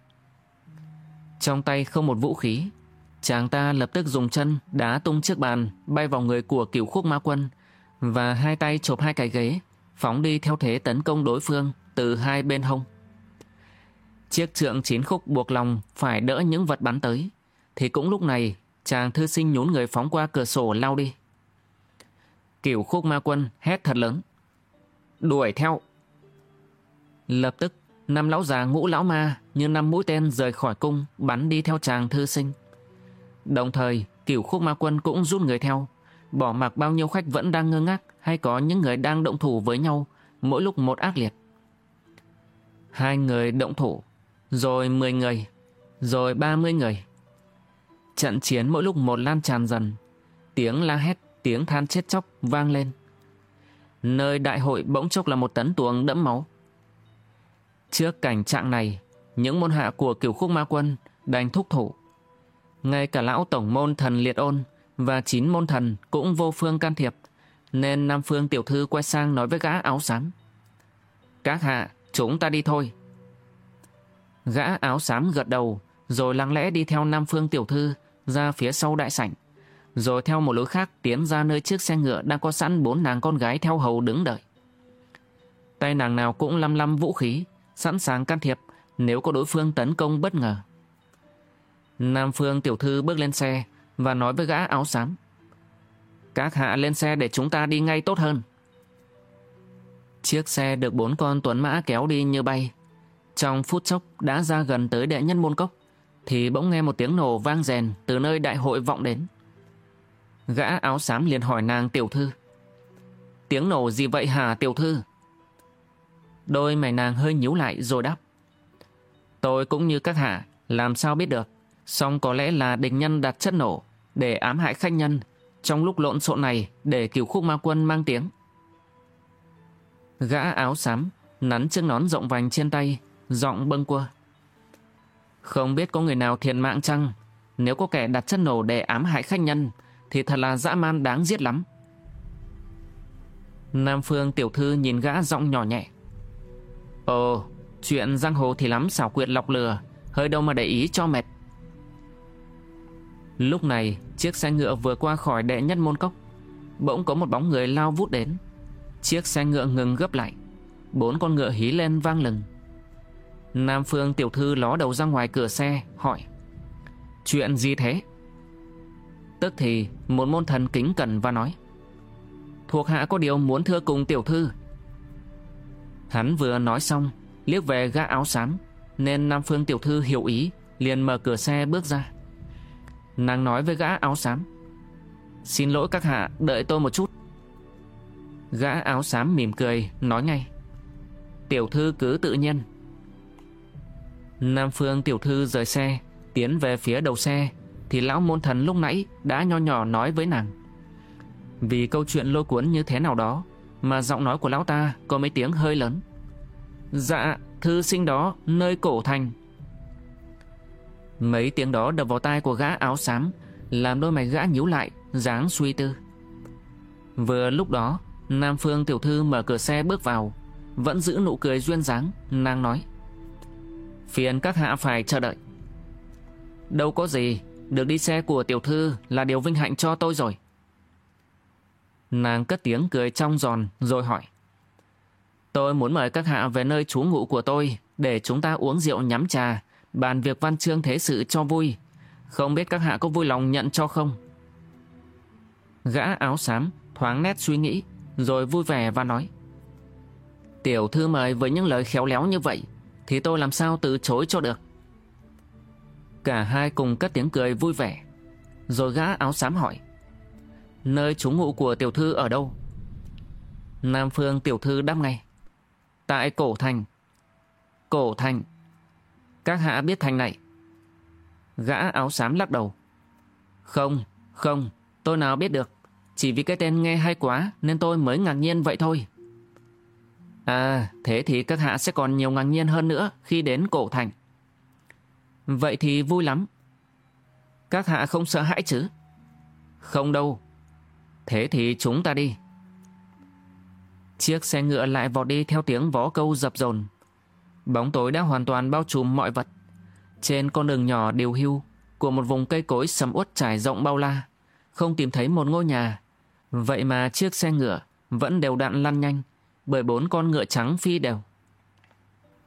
Trong tay không một vũ khí, chàng ta lập tức dùng chân đá tung chiếc bàn bay vào người của cửu khúc ma quân và hai tay chộp hai cái ghế, phóng đi theo thế tấn công đối phương từ hai bên hông. Chiếc trượng chín khúc buộc lòng phải đỡ những vật bắn tới, thì cũng lúc này chàng thư sinh nhún người phóng qua cửa sổ lao đi. Cửu khúc ma quân hét thật lớn. Đuổi theo! Lập tức, năm lão già ngũ lão ma như năm mũi tên rời khỏi cung bắn đi theo chàng thư sinh. Đồng thời, cửu khúc ma quân cũng rút người theo, bỏ mặc bao nhiêu khách vẫn đang ngơ ngác hay có những người đang động thủ với nhau, mỗi lúc một ác liệt. Hai người động thủ, rồi mười người, rồi ba mươi người. Trận chiến mỗi lúc một lan tràn dần, tiếng la hét, tiếng than chết chóc vang lên. Nơi đại hội bỗng chốc là một tấn tuồng đẫm máu. Trước cảnh trạng này, những môn hạ của cửu khúc ma quân đành thúc thủ. Ngay cả lão tổng môn thần liệt ôn và chín môn thần cũng vô phương can thiệp, nên Nam Phương tiểu thư quay sang nói với gã áo xám. Các hạ, chúng ta đi thôi. Gã áo xám gật đầu, rồi lặng lẽ đi theo Nam Phương tiểu thư ra phía sau đại sảnh, rồi theo một lối khác tiến ra nơi chiếc xe ngựa đang có sẵn bốn nàng con gái theo hầu đứng đợi. Tay nàng nào cũng lăm lăm vũ khí, sẵn sàng can thiệp nếu có đối phương tấn công bất ngờ. Nam Phương tiểu thư bước lên xe và nói với gã áo xám. Các hạ lên xe để chúng ta đi ngay tốt hơn. Chiếc xe được bốn con tuấn mã kéo đi như bay. Trong phút chốc đã ra gần tới đệ nhân môn cốc, thì bỗng nghe một tiếng nổ vang rèn từ nơi đại hội vọng đến. Gã áo xám liền hỏi nàng tiểu thư. Tiếng nổ gì vậy hả tiểu thư? Đôi mày nàng hơi nhíu lại rồi đáp. Tôi cũng như các hạ, làm sao biết được. Song có lẽ là địch nhân đặt chất nổ để ám hại khách nhân trong lúc lộn xộn này để cứu khúc ma quân mang tiếng. Gã áo xám, nắn chiếc nón rộng vành trên tay, giọng bâng quơ. Không biết có người nào thiệt mạng chăng? Nếu có kẻ đặt chất nổ để ám hại khách nhân, thì thật là dã man đáng giết lắm. Nam Phương tiểu thư nhìn gã giọng nhỏ nhẹ. Ồ, chuyện giang hồ thì lắm xảo quyệt lọc lừa, hơi đâu mà để ý cho mệt. Lúc này, chiếc xe ngựa vừa qua khỏi đệ nhất môn cốc. Bỗng có một bóng người lao vút đến. Chiếc xe ngựa ngừng gấp lại. Bốn con ngựa hí lên vang lừng. Nam Phương tiểu thư ló đầu ra ngoài cửa xe, hỏi. Chuyện gì thế? Tức thì một môn thần kính cẩn và nói. Thuộc hạ có điều muốn thưa cùng tiểu thư. Hắn vừa nói xong, liếc về gã áo xám, nên Nam Phương tiểu thư hiểu ý, liền mở cửa xe bước ra. Nàng nói với gã áo xám Xin lỗi các hạ đợi tôi một chút Gã áo xám mỉm cười Nói ngay Tiểu thư cứ tự nhiên Nam Phương tiểu thư rời xe Tiến về phía đầu xe thì lão môn thần lúc nãy Đã nho nhỏ nói với nàng. Vì câu chuyện lôi cuốn như thế nào đó Mà giọng nói của lão ta Có mấy tiếng hơi lớn. Dạ thư sinh đó, nơi cổ thành. Mấy tiếng đó đập vào tai của gã áo xám, Làm đôi mày gã nhíu lại, dáng suy tư. Vừa lúc đó, Nam Phương tiểu thư mở cửa xe bước vào, Vẫn giữ nụ cười duyên dáng, Nàng nói, Phiền các hạ phải chờ đợi. Đâu có gì được đi xe của tiểu thư là điều vinh hạnh cho tôi rồi. Nàng cất tiếng cười trong giòn Rồi hỏi. Tôi muốn mời các hạ về nơi trú ngụ của tôi Để chúng ta uống rượu nhắm trà, Bàn việc văn chương thế sự cho vui. Không biết các hạ có vui lòng nhận cho không? Gã áo xám thoáng nét suy nghĩ, Rồi vui vẻ và nói. Tiểu thư mời với những lời khéo léo như vậy, Thì tôi làm sao từ chối cho được? Cả hai cùng cất tiếng cười vui vẻ Rồi gã áo xám hỏi Nơi trú ngụ của tiểu thư ở đâu Nam Phương tiểu thư đáp ngay Tại cổ thành Cổ thành các hạ biết thành này. Gã áo xám lắc đầu. Không, không, tôi nào biết được. Chỉ vì cái tên nghe hay quá nên tôi mới ngạc nhiên vậy thôi. À, thế thì các hạ sẽ còn nhiều ngạc nhiên hơn nữa khi đến cổ thành. Vậy thì vui lắm. Các hạ không sợ hãi chứ? Không đâu. Thế thì chúng ta đi. Chiếc xe ngựa lại vọt đi theo tiếng vó câu dập dồn Bóng tối đã hoàn toàn bao trùm mọi vật. Trên con đường nhỏ điều hưu của một vùng cây cối sầm uất trải rộng bao la, không tìm thấy một ngôi nhà. Vậy mà chiếc xe ngựa vẫn đều đặn lăn nhanh bởi bốn con ngựa trắng phi đều.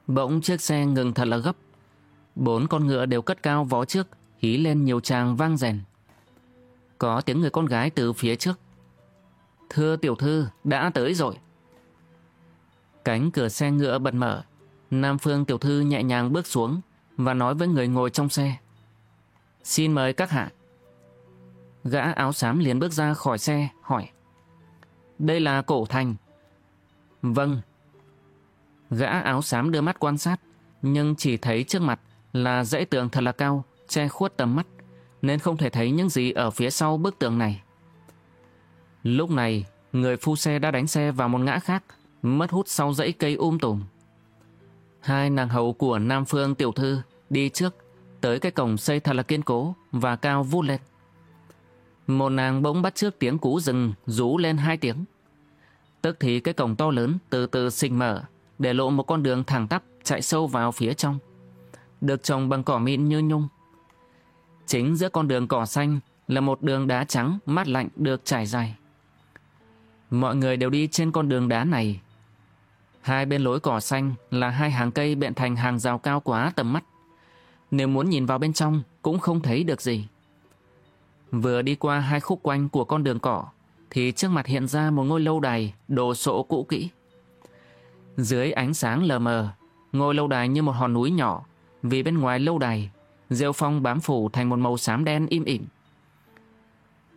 Bỗng chiếc xe ngừng thật là gấp. Bốn con ngựa đều cất cao vó trước, hí lên nhiều tràng vang rèn. Có tiếng người con gái từ phía trước. Thưa tiểu thư, đã tới rồi. Cánh cửa xe ngựa bật mở, Nam Phương tiểu thư nhẹ nhàng bước xuống và nói với người ngồi trong xe. Xin mời các hạ. Gã áo xám liền bước ra khỏi xe, hỏi. Đây là cổ thành. Vâng. Gã áo xám đưa mắt quan sát, nhưng chỉ thấy trước mặt là dãy tường thật là cao, che khuất tầm mắt, nên không thể thấy những gì ở phía sau bức tường này. Lúc này, người phu xe đã đánh xe vào một ngã khác, mất hút sau dãy cây um tùm. Hai nàng hầu của Nam Phương tiểu thư đi trước tới cái cổng xây thật là kiên cố và cao vút lên. Một nàng bỗng bắt trước tiếng cú rừng rú lên hai tiếng. Tức thì cái cổng to lớn từ từ xình mở để lộ một con đường thẳng tắp chạy sâu vào phía trong. Được trồng bằng cỏ mịn như nhung. Chính giữa con đường cỏ xanh là một đường đá trắng mát lạnh được trải dài. Mọi người đều đi trên con đường đá này Hai bên lối cỏ xanh là hai hàng cây bện thành hàng rào cao quá tầm mắt. Nếu muốn nhìn vào bên trong cũng không thấy được gì. Vừa đi qua hai khúc quanh của con đường cỏ thì trước mặt hiện ra một ngôi lâu đài đồ sộ cũ kỹ. Dưới ánh sáng lờ mờ, ngôi lâu đài như một hòn núi nhỏ vì bên ngoài lâu đài, rêu phong bám phủ thành một màu xám đen im ỉm.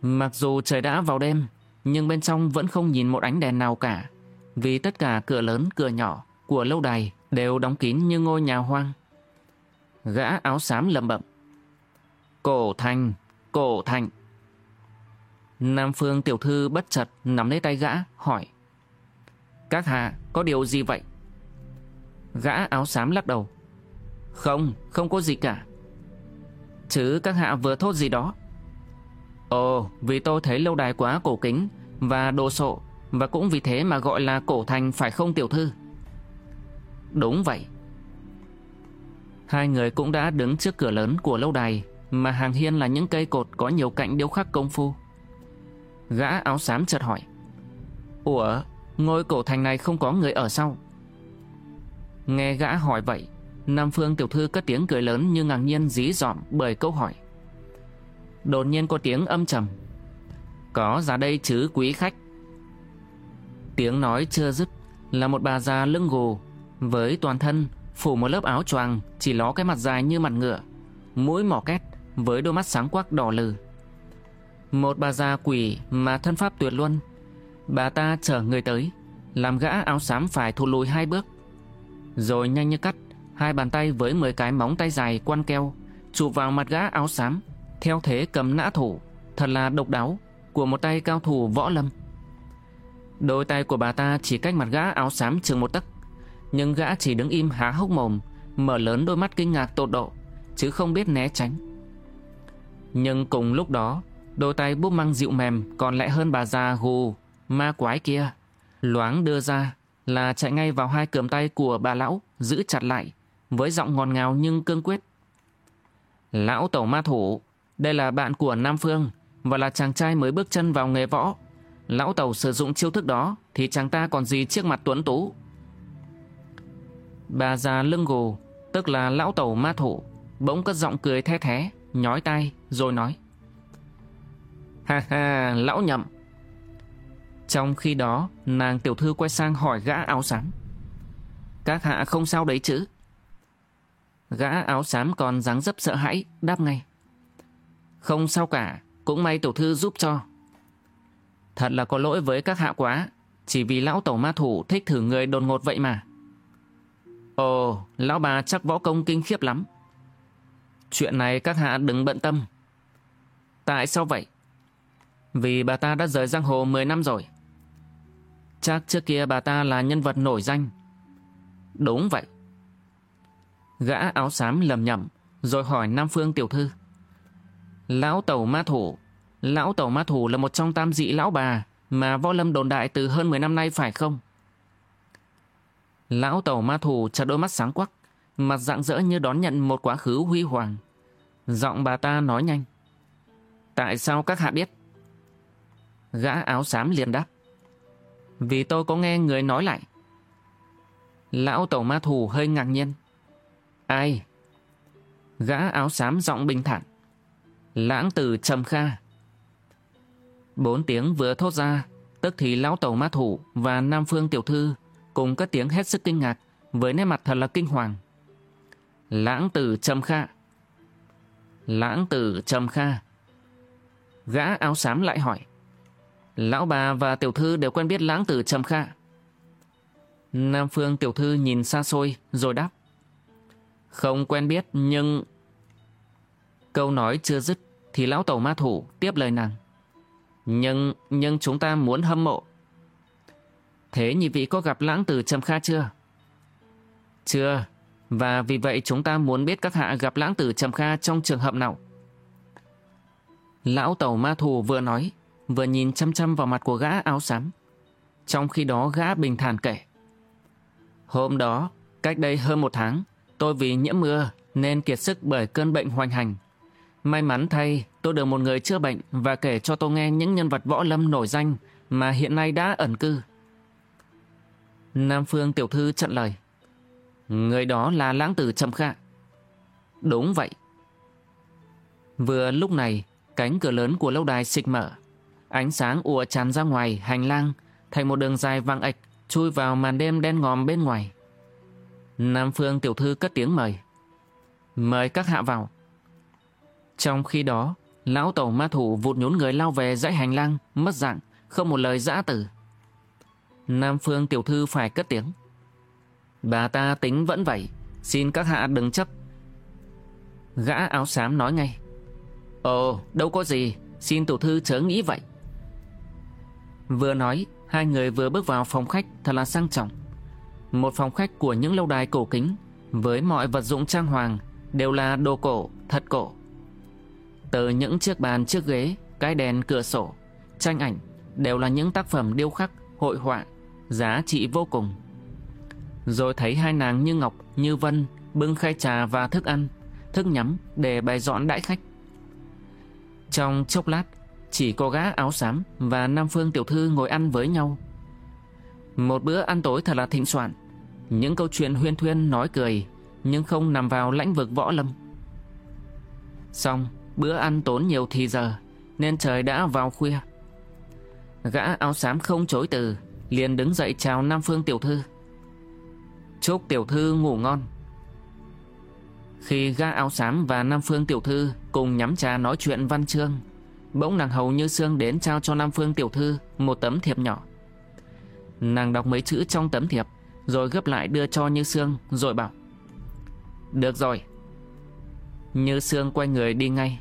Mặc dù trời đã vào đêm, nhưng bên trong vẫn không nhìn một ánh đèn nào cả, vì tất cả cửa lớn cửa nhỏ của lâu đài đều đóng kín như ngôi nhà hoang. Gã áo xám lầm bậm. Cổ thành, cổ thành. Nam Phương tiểu thư bất chợt nắm lấy tay gã, hỏi. Các hạ có điều gì vậy? Gã áo xám lắc đầu. Không, không có gì cả. Chứ các hạ vừa thốt gì đó. Ồ, vì tôi thấy lâu đài quá cổ kính và đồ sộ và cũng vì thế mà gọi là cổ thành phải không tiểu thư? Đúng vậy. Hai người cũng đã đứng trước cửa lớn của lâu đài mà hàng hiên là những cây cột có nhiều cạnh điêu khắc công phu. Gã áo xám chợt hỏi. Ủa, ngôi cổ thành này không có người ở sau? Nghe gã hỏi vậy, Nam Phương tiểu thư cất tiếng cười lớn như ngạc nhiên dí dỏm bởi câu hỏi. Đột nhiên có tiếng âm trầm. Có ra đây chứ quý khách. Tiếng nói chưa dứt là một bà già lưng gù với toàn thân phủ một lớp áo choàng chỉ ló cái mặt dài như mặt ngựa, mũi mỏ két với đôi mắt sáng quắc đỏ lừ. Một bà già quỷ mà thân pháp tuyệt luân. Bà ta chở người tới, làm gã áo xám phải thụt lùi hai bước. Rồi nhanh như cắt, hai bàn tay với 10 cái móng tay dài quan keo chụp vào mặt gã áo xám, theo thế cầm nã thủ, thật là độc đáo của một tay cao thủ võ lâm. Đôi tay của bà ta chỉ cách mặt gã áo xám chừng một tấc, nhưng gã chỉ đứng im há hốc mồm, mở lớn đôi mắt kinh ngạc tột độ, chứ không biết né tránh. Nhưng cùng lúc đó, đôi tay búp măng dịu mềm còn lẽ hơn bà già gù, ma quái kia, loáng đưa ra là chạy ngay vào hai cườm tay của bà lão, giữ chặt lại, với giọng ngọt ngào nhưng cương quyết. Lão tổ ma thủ, đây là bạn của Nam Phương và là chàng trai mới bước chân vào nghề võ. Lão tẩu sử dụng chiêu thức đó thì chàng ta còn gì trước mặt tuấn tú. Bà già lưng gù, tức là lão tẩu ma thủ, bỗng cất giọng cười the thế, nhói tay, rồi nói. Ha ha, lão nhậm. Trong khi đó, nàng tiểu thư quay sang hỏi gã áo xám. Các hạ không sao đấy chứ? Gã áo xám còn dáng dấp sợ hãi, đáp ngay. Không sao cả, cũng may tiểu thư giúp cho. Thật là có lỗi với các hạ quá, chỉ vì lão tổ ma thủ thích thử người đột ngột vậy mà. Ồ, lão bà chắc võ công kinh khiếp lắm. Chuyện này các hạ đừng bận tâm. Tại sao vậy? Vì bà ta đã rời giang hồ 10 năm rồi. Chắc trước kia bà ta là nhân vật nổi danh. Đúng vậy. Gã áo xám lầm nhầm, rồi hỏi Nam Phương tiểu thư. Lão Tẩu Ma Thủ Lão Tẩu Ma Thủ là một trong tam dị lão bà mà võ lâm đồn đại từ hơn 10 năm nay phải không? Lão Tẩu Ma Thủ chợt đôi mắt sáng quắc, mặt dạng dỡ như đón nhận một quá khứ huy hoàng. Giọng bà ta nói nhanh. Tại sao các hạ biết? Gã áo xám liền đáp. Vì tôi có nghe người nói lại. Lão Tẩu Ma Thủ hơi ngạc nhiên. Ai? Gã áo xám giọng bình thản. Lãng tử trầm kha. Bốn tiếng vừa thốt ra, tức thì lão tàu ma thủ và Nam Phương tiểu thư cùng các tiếng hết sức kinh ngạc với nét mặt thật là kinh hoàng. Lãng tử trầm kha. Lãng tử trầm kha. Gã áo xám lại hỏi. Lão bà và tiểu thư đều quen biết lãng tử trầm kha. Nam Phương tiểu thư nhìn xa xôi rồi đáp. Không quen biết nhưng... Câu nói chưa dứt thì lão tổ ma thủ tiếp lời nàng. Nhưng, nhưng chúng ta muốn hâm mộ. Thế nhị vị có gặp lãng tử Trầm Kha chưa? Chưa, và vì vậy chúng ta muốn biết các hạ gặp lãng tử Trầm Kha trong trường hợp nào. Lão tàu ma thủ vừa nói, vừa nhìn chăm chăm vào mặt của gã áo xám. Trong khi đó gã bình thản kể. Hôm đó, cách đây hơn một tháng, tôi vì nhiễm mưa nên kiệt sức bởi cơn bệnh hoành hành May mắn thay, tôi được một người chữa bệnh và kể cho tôi nghe những nhân vật võ lâm nổi danh mà hiện nay đã ẩn cư. Nam Phương tiểu thư chặn lời. Người đó là lãng tử Trầm Kha. Đúng vậy. Vừa lúc này, cánh cửa lớn của lâu đài xịch mở. Ánh sáng ùa tràn ra ngoài hành lang thành một đường dài vàng ạch chui vào màn đêm đen ngòm bên ngoài. Nam Phương tiểu thư cất tiếng mời. Mời các hạ vào. Trong khi đó, Lão tổ ma thủ vụt nhốn người lao về dãy hành lang, mất dạng, không một lời giã tử. Nam Phương tiểu thư phải cất tiếng. Bà ta tính vẫn vậy, xin các hạ đừng chấp. Gã áo xám nói ngay. Ồ, đâu có gì, xin tiểu thư chớ nghĩ vậy. Vừa nói, hai người vừa bước vào phòng khách thật là sang trọng. Một phòng khách của những lâu đài cổ kính, với mọi vật dụng trang hoàng, đều là đồ cổ, thật cổ. Từ những chiếc bàn chiếc ghế, cái đèn cửa sổ, tranh ảnh đều là những tác phẩm điêu khắc, hội họa, giá trị vô cùng. Rồi thấy hai nàng như Ngọc, như Vân bưng khay trà và thức ăn, thức nhắm để bày dọn đãi khách. Trong chốc lát, chỉ có gã áo xám và Nam Phương tiểu thư ngồi ăn với nhau. Một bữa ăn tối thật là thịnh soạn, những câu chuyện huyên thuyên nói cười, nhưng không nằm vào lãnh vực võ lâm. Xong, bữa ăn tốn nhiều thì giờ, nên trời đã vào khuya. Gã áo xám không chối từ, liền đứng dậy chào Nam Phương tiểu thư. Chúc tiểu thư ngủ ngon. Khi gã áo xám và Nam Phương tiểu thư cùng nhắm trà nói chuyện văn chương, bỗng nàng hầu như xương đến trao cho Nam Phương tiểu thư một tấm thiệp nhỏ. Nàng đọc mấy chữ trong tấm thiệp, rồi gấp lại đưa cho Như Sương, rồi bảo. Được rồi. Như Sương quay người đi ngay.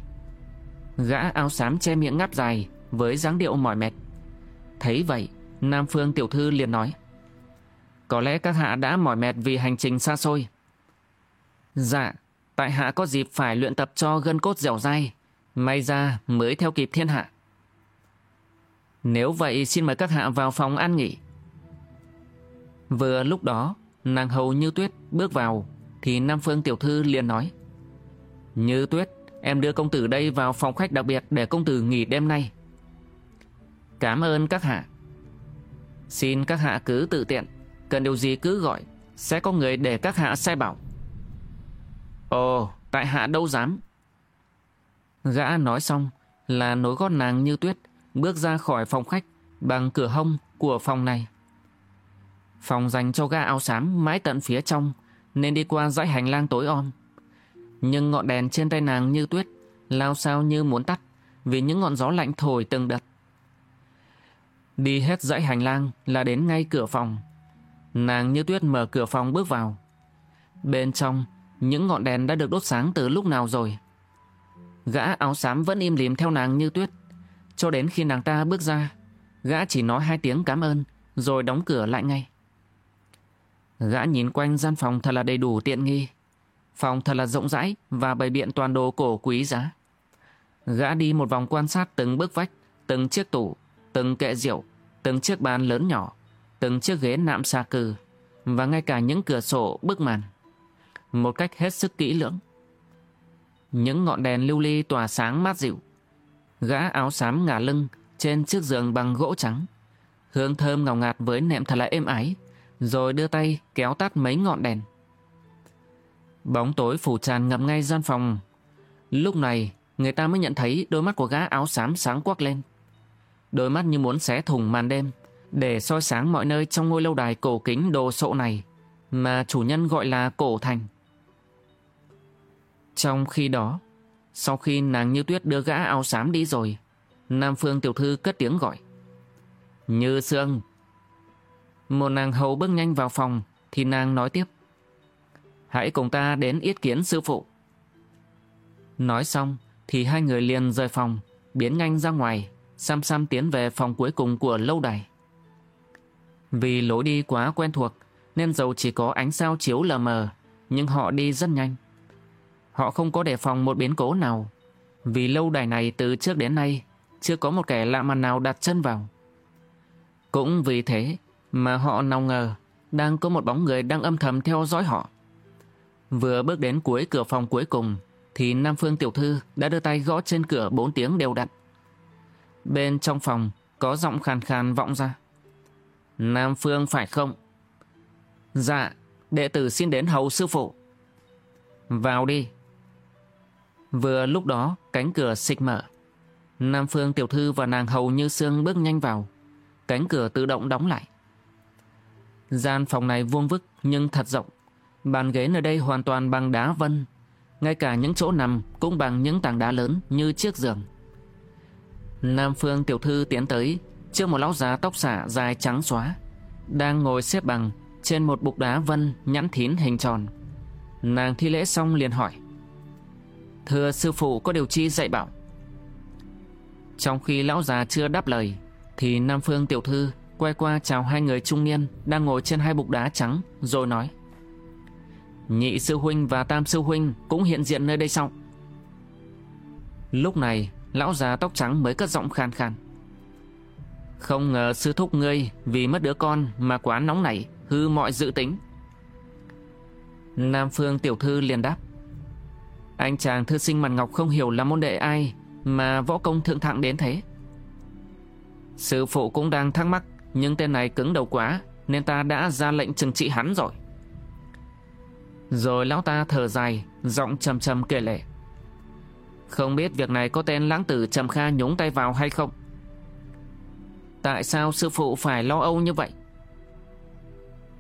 Gã áo xám che miệng ngáp dài, với dáng điệu mỏi mệt. Thấy vậy, Nam Phương tiểu thư liền nói. Có lẽ các hạ đã mỏi mệt vì hành trình xa xôi. Dạ, tại hạ có dịp phải luyện tập cho gân cốt dẻo dai, may ra mới theo kịp thiên hạ. Nếu vậy xin mời các hạ vào phòng ăn nghỉ. Vừa lúc đó, nàng hầu như tuyết bước vào, thì Nam Phương tiểu thư liền nói. Như tuyết, em đưa công tử đây vào phòng khách đặc biệt để công tử nghỉ đêm nay. Cảm ơn các hạ. Xin các hạ cứ tự tiện, cần điều gì cứ gọi, sẽ có người để các hạ sai bảo. Ồ, tại hạ đâu dám. Gã nói xong là nối gót nàng như tuyết, bước ra khỏi phòng khách bằng cửa hông của phòng này. Phòng dành cho gã áo xám mãi tận phía trong nên đi qua dãy hành lang tối om. Nhưng ngọn đèn trên tay nàng như tuyết lao sao như muốn tắt vì những ngọn gió lạnh thổi từng đợt. Đi hết dãy hành lang là đến ngay cửa phòng. Nàng như tuyết mở cửa phòng bước vào. Bên trong, những ngọn đèn đã được đốt sáng từ lúc nào rồi. Gã áo xám vẫn im lìm theo nàng như tuyết. Cho đến khi nàng ta bước ra, gã chỉ nói hai tiếng cảm ơn, rồi đóng cửa lại ngay. Gã nhìn quanh gian phòng thật là đầy đủ tiện nghi. Phòng thật là rộng rãi và bày biện toàn đồ cổ quý giá. Gã đi một vòng quan sát từng bức vách, từng chiếc tủ, từng kệ rượu, từng chiếc bàn lớn nhỏ, từng chiếc ghế nạm xà cừ và ngay cả những cửa sổ bức màn. Một cách hết sức kỹ lưỡng. Những ngọn đèn lưu ly tỏa sáng mát dịu. Gã áo xám ngả lưng trên chiếc giường bằng gỗ trắng. Hương thơm ngào ngạt với nệm thật là êm ái, rồi đưa tay kéo tắt mấy ngọn đèn. Bóng tối phủ tràn ngập ngay gian phòng. Lúc này, người ta mới nhận thấy đôi mắt của gã áo xám sáng quắc lên. Đôi mắt như muốn xé thùng màn đêm, để soi sáng mọi nơi trong ngôi lâu đài cổ kính đồ sộ này, mà chủ nhân gọi là cổ thành. Trong khi đó, sau khi nàng như tuyết đưa gã áo xám đi rồi, Nam Phương tiểu thư cất tiếng gọi. Như Sương. Một nàng hầu bước nhanh vào phòng, thì nàng nói tiếp. Hãy cùng ta đến yết kiến sư phụ. Nói xong, thì hai người liền rời phòng, biến nhanh ra ngoài, sam sam tiến về phòng cuối cùng của lâu đài. Vì lối đi quá quen thuộc, nên dầu chỉ có ánh sao chiếu lờ mờ, nhưng họ đi rất nhanh. Họ không có đề phòng một biến cố nào, vì lâu đài này từ trước đến nay chưa có một kẻ lạ mặt nào đặt chân vào. Cũng vì thế mà họ nào ngờ đang có một bóng người đang âm thầm theo dõi họ. Vừa bước đến cuối cửa phòng cuối cùng thì Nam Phương Tiểu Thư đã đưa tay gõ trên cửa bốn tiếng đều đặn. Bên trong phòng có giọng khàn khàn vọng ra. Nam Phương phải không? Dạ, đệ tử xin đến hầu sư phụ. Vào đi. Vừa lúc đó cánh cửa xịch mở. Nam Phương tiểu thư và nàng hầu như xương bước nhanh vào. Cánh cửa tự động đóng lại. Gian phòng này vuông vức nhưng thật rộng. Bàn ghế nơi đây hoàn toàn bằng đá vân. Ngay cả những chỗ nằm cũng bằng những tảng đá lớn như chiếc giường. Nam Phương tiểu thư tiến tới trước một lão già tóc xả dài trắng xóa, đang ngồi xếp bằng trên một bục đá vân nhẵn thín hình tròn. Nàng thi lễ xong liền hỏi. Thưa sư phụ có điều chi dạy bảo? Trong khi lão già chưa đáp lời, thì Nam Phương tiểu thư quay qua chào hai người trung niên đang ngồi trên hai bục đá trắng, rồi nói. Nhị sư huynh và tam sư huynh cũng hiện diện nơi đây sau. Lúc này, lão già tóc trắng mới cất giọng khan khan. Không ngờ sư thúc ngươi vì mất đứa con mà quá nóng nảy, hư mọi dự tính. Nam Phương tiểu thư liền đáp. Anh chàng thư sinh mặt ngọc không hiểu là môn đệ ai mà võ công thượng thặng đến thế. Sư phụ cũng đang thắc mắc nhưng tên này cứng đầu quá nên ta đã ra lệnh trừng trị hắn rồi. Rồi lão ta thở dài, giọng trầm trầm kể lệ. Không biết việc này có tên lãng tử Trầm Kha nhúng tay vào hay không? Tại sao sư phụ phải lo âu như vậy?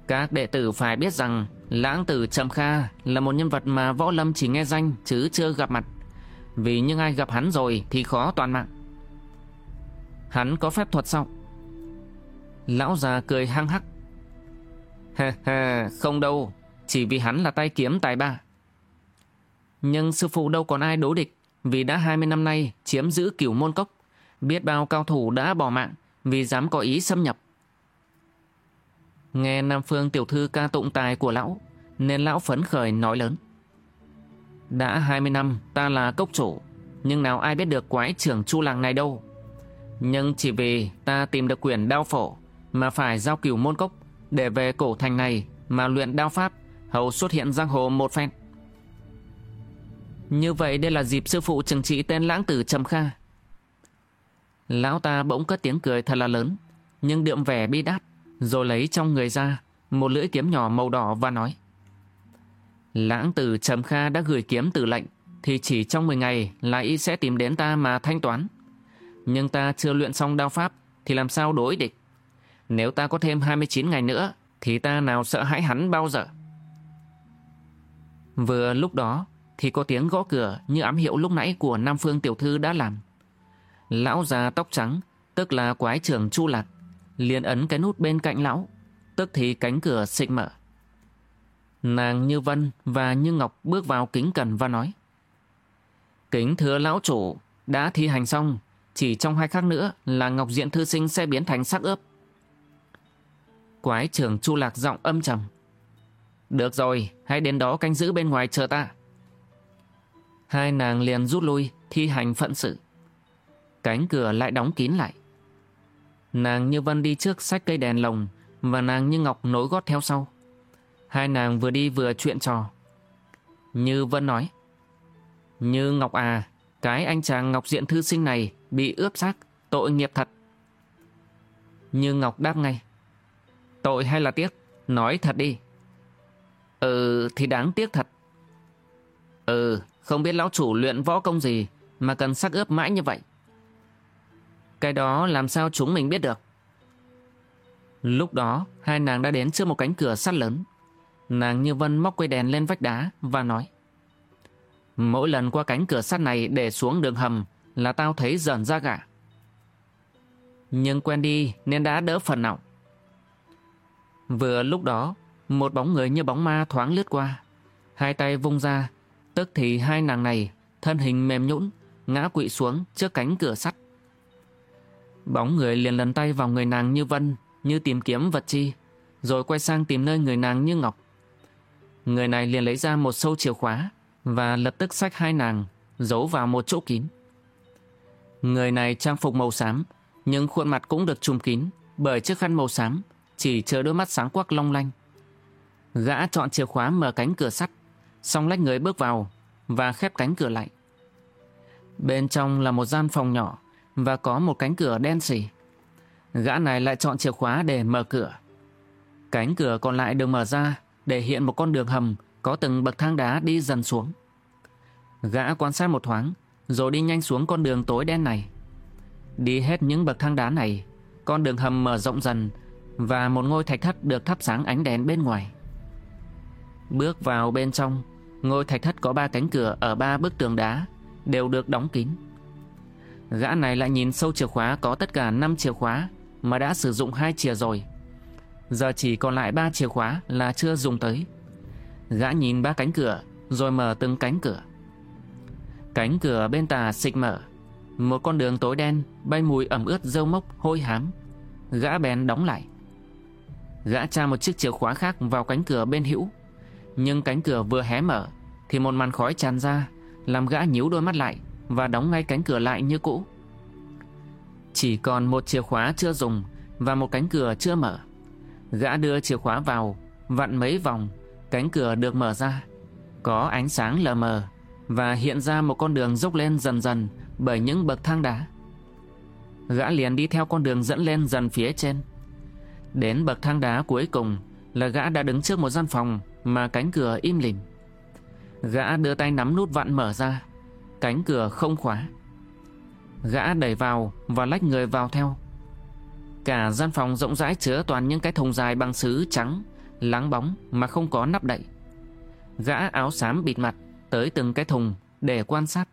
Các đệ tử phải biết rằng lãng tử Trầm Kha là một nhân vật mà võ lâm chỉ nghe danh chứ chưa gặp mặt. Vì những ai gặp hắn rồi thì khó toàn mạng. Hắn có phép thuật sao? Lão già cười hăng hắc. Ha ha, không đâu, chỉ vì hắn là tay kiếm tài ba. Nhưng sư phụ đâu còn ai đối địch vì đã 20 năm nay chiếm giữ cửu môn cốc. Biết bao cao thủ đã bỏ mạng vì dám có ý xâm nhập. Nghe Nam Phương tiểu thư ca tụng tài của lão nên lão phấn khởi nói lớn. Đã 20 năm ta là cốc chủ nhưng nào ai biết được quái trưởng chu làng này đâu. Nhưng chỉ vì ta tìm được quyển đao phổ mà phải giao cửu môn cốc để về cổ thành này mà luyện đao pháp hầu xuất hiện giang hồ một phen. Như vậy đây là dịp sư phụ trừng trị tên lãng tử Trầm Kha. Lão ta bỗng cất tiếng cười thật là lớn, nhưng đượm vẻ bi đát, rồi lấy trong người ra một lưỡi kiếm nhỏ màu đỏ và nói. Lãng tử Trầm Kha đã gửi kiếm tử lệnh, thì chỉ trong 10 ngày là y sẽ tìm đến ta mà thanh toán. Nhưng ta chưa luyện xong đao pháp, thì làm sao đối địch? Nếu ta có thêm 29 ngày nữa, thì ta nào sợ hãi hắn bao giờ? Vừa lúc đó, thì có tiếng gõ cửa như ám hiệu lúc nãy của Nam Phương Tiểu Thư đã làm. Lão già tóc trắng, tức là quái trưởng Chu Lạc, liền ấn cái nút bên cạnh lão, tức thì cánh cửa xịt mở. Nàng Như Vân và Như Ngọc bước vào kính cẩn và nói Kính thưa lão chủ, đã thi hành xong, chỉ trong hai khắc nữa là Ngọc Diện Thư Sinh sẽ biến thành sắc ướp. Quái trưởng Chu Lạc giọng âm trầm. Được rồi, hãy đến đó canh giữ bên ngoài chờ ta. Hai nàng liền rút lui, thi hành phận sự. Cánh cửa lại đóng kín lại. Nàng như Vân đi trước sách cây đèn lồng và nàng như Ngọc nối gót theo sau. Hai nàng vừa đi vừa chuyện trò. Như Vân nói. Như Ngọc à, cái anh chàng Ngọc Diện Thư Sinh này bị ướp xác, tội nghiệp thật. Như Ngọc đáp ngay. Tội hay là tiếc? Nói thật đi. Ừ, thì đáng tiếc thật. Ừ, không biết lão chủ luyện võ công gì mà cần sắc ướp mãi như vậy. Cái đó làm sao chúng mình biết được? Lúc đó, hai nàng đã đến trước một cánh cửa sắt lớn. Nàng như vân móc quay đèn lên vách đá và nói. Mỗi lần qua cánh cửa sắt này để xuống đường hầm là tao thấy dần ra gà. Nhưng quen đi nên đã đỡ phần nào. Vừa lúc đó, một bóng người như bóng ma thoáng lướt qua. Hai tay vung ra Tức thì hai nàng này, thân hình mềm nhũn ngã quỵ xuống trước cánh cửa sắt. Bóng người liền lần tay vào người nàng như vân, như tìm kiếm vật chi, rồi quay sang tìm nơi người nàng như ngọc. Người này liền lấy ra một sâu chìa khóa và lập tức xách hai nàng, giấu vào một chỗ kín. Người này trang phục màu xám, nhưng khuôn mặt cũng được trùm kín bởi chiếc khăn màu xám, chỉ chờ đôi mắt sáng quắc long lanh. Gã chọn chìa khóa mở cánh cửa sắt, xong lách người bước vào và khép cánh cửa lại. Bên trong là một gian phòng nhỏ và có một cánh cửa đen xỉ. Gã này lại chọn chìa khóa để mở cửa. Cánh cửa còn lại được mở ra để hiện một con đường hầm có từng bậc thang đá đi dần xuống. Gã quan sát một thoáng rồi đi nhanh xuống con đường tối đen này. Đi hết những bậc thang đá này, con đường hầm mở rộng dần và một ngôi thạch thất được thắp sáng ánh đèn bên ngoài. Bước vào bên trong, ngôi thạch thất có ba cánh cửa ở ba bức tường đá, đều được đóng kín. Gã này lại nhìn sâu chìa khóa có tất cả 5 chìa khóa Mà đã sử dụng hai chìa rồi. Giờ chỉ còn lại ba chìa khóa là chưa dùng tới. Gã nhìn ba cánh cửa Rồi mở từng cánh cửa. Cánh cửa bên tà xịch mở Một con đường tối đen Bay mùi ẩm ướt dâu mốc hôi hám. Gã bèn đóng lại. Gã tra một chiếc chìa khóa khác vào cánh cửa bên hữu. Nhưng cánh cửa vừa hé mở, Thì một màn khói tràn ra, Làm gã nhíu đôi mắt lại Và đóng ngay cánh cửa lại như cũ. Chỉ còn một chìa khóa chưa dùng Và một cánh cửa chưa mở. Gã đưa chìa khóa vào, Vặn mấy vòng, Cánh cửa được mở ra. Có ánh sáng lờ mờ Và hiện ra một con đường dốc lên dần dần Bởi những bậc thang đá. Gã liền đi theo con đường dẫn lên dần phía trên. Đến bậc thang đá cuối cùng Là gã đã đứng trước một gian phòng Mà cánh cửa im lìm. Gã đưa tay nắm nút vặn mở ra, Cánh cửa không khóa. Gã đẩy vào Và lách người vào theo. Cả gian phòng rộng rãi chứa toàn những cái thùng dài bằng sứ trắng, Láng bóng mà không có nắp đậy. Gã áo xám bịt mặt Tới từng cái thùng để quan sát.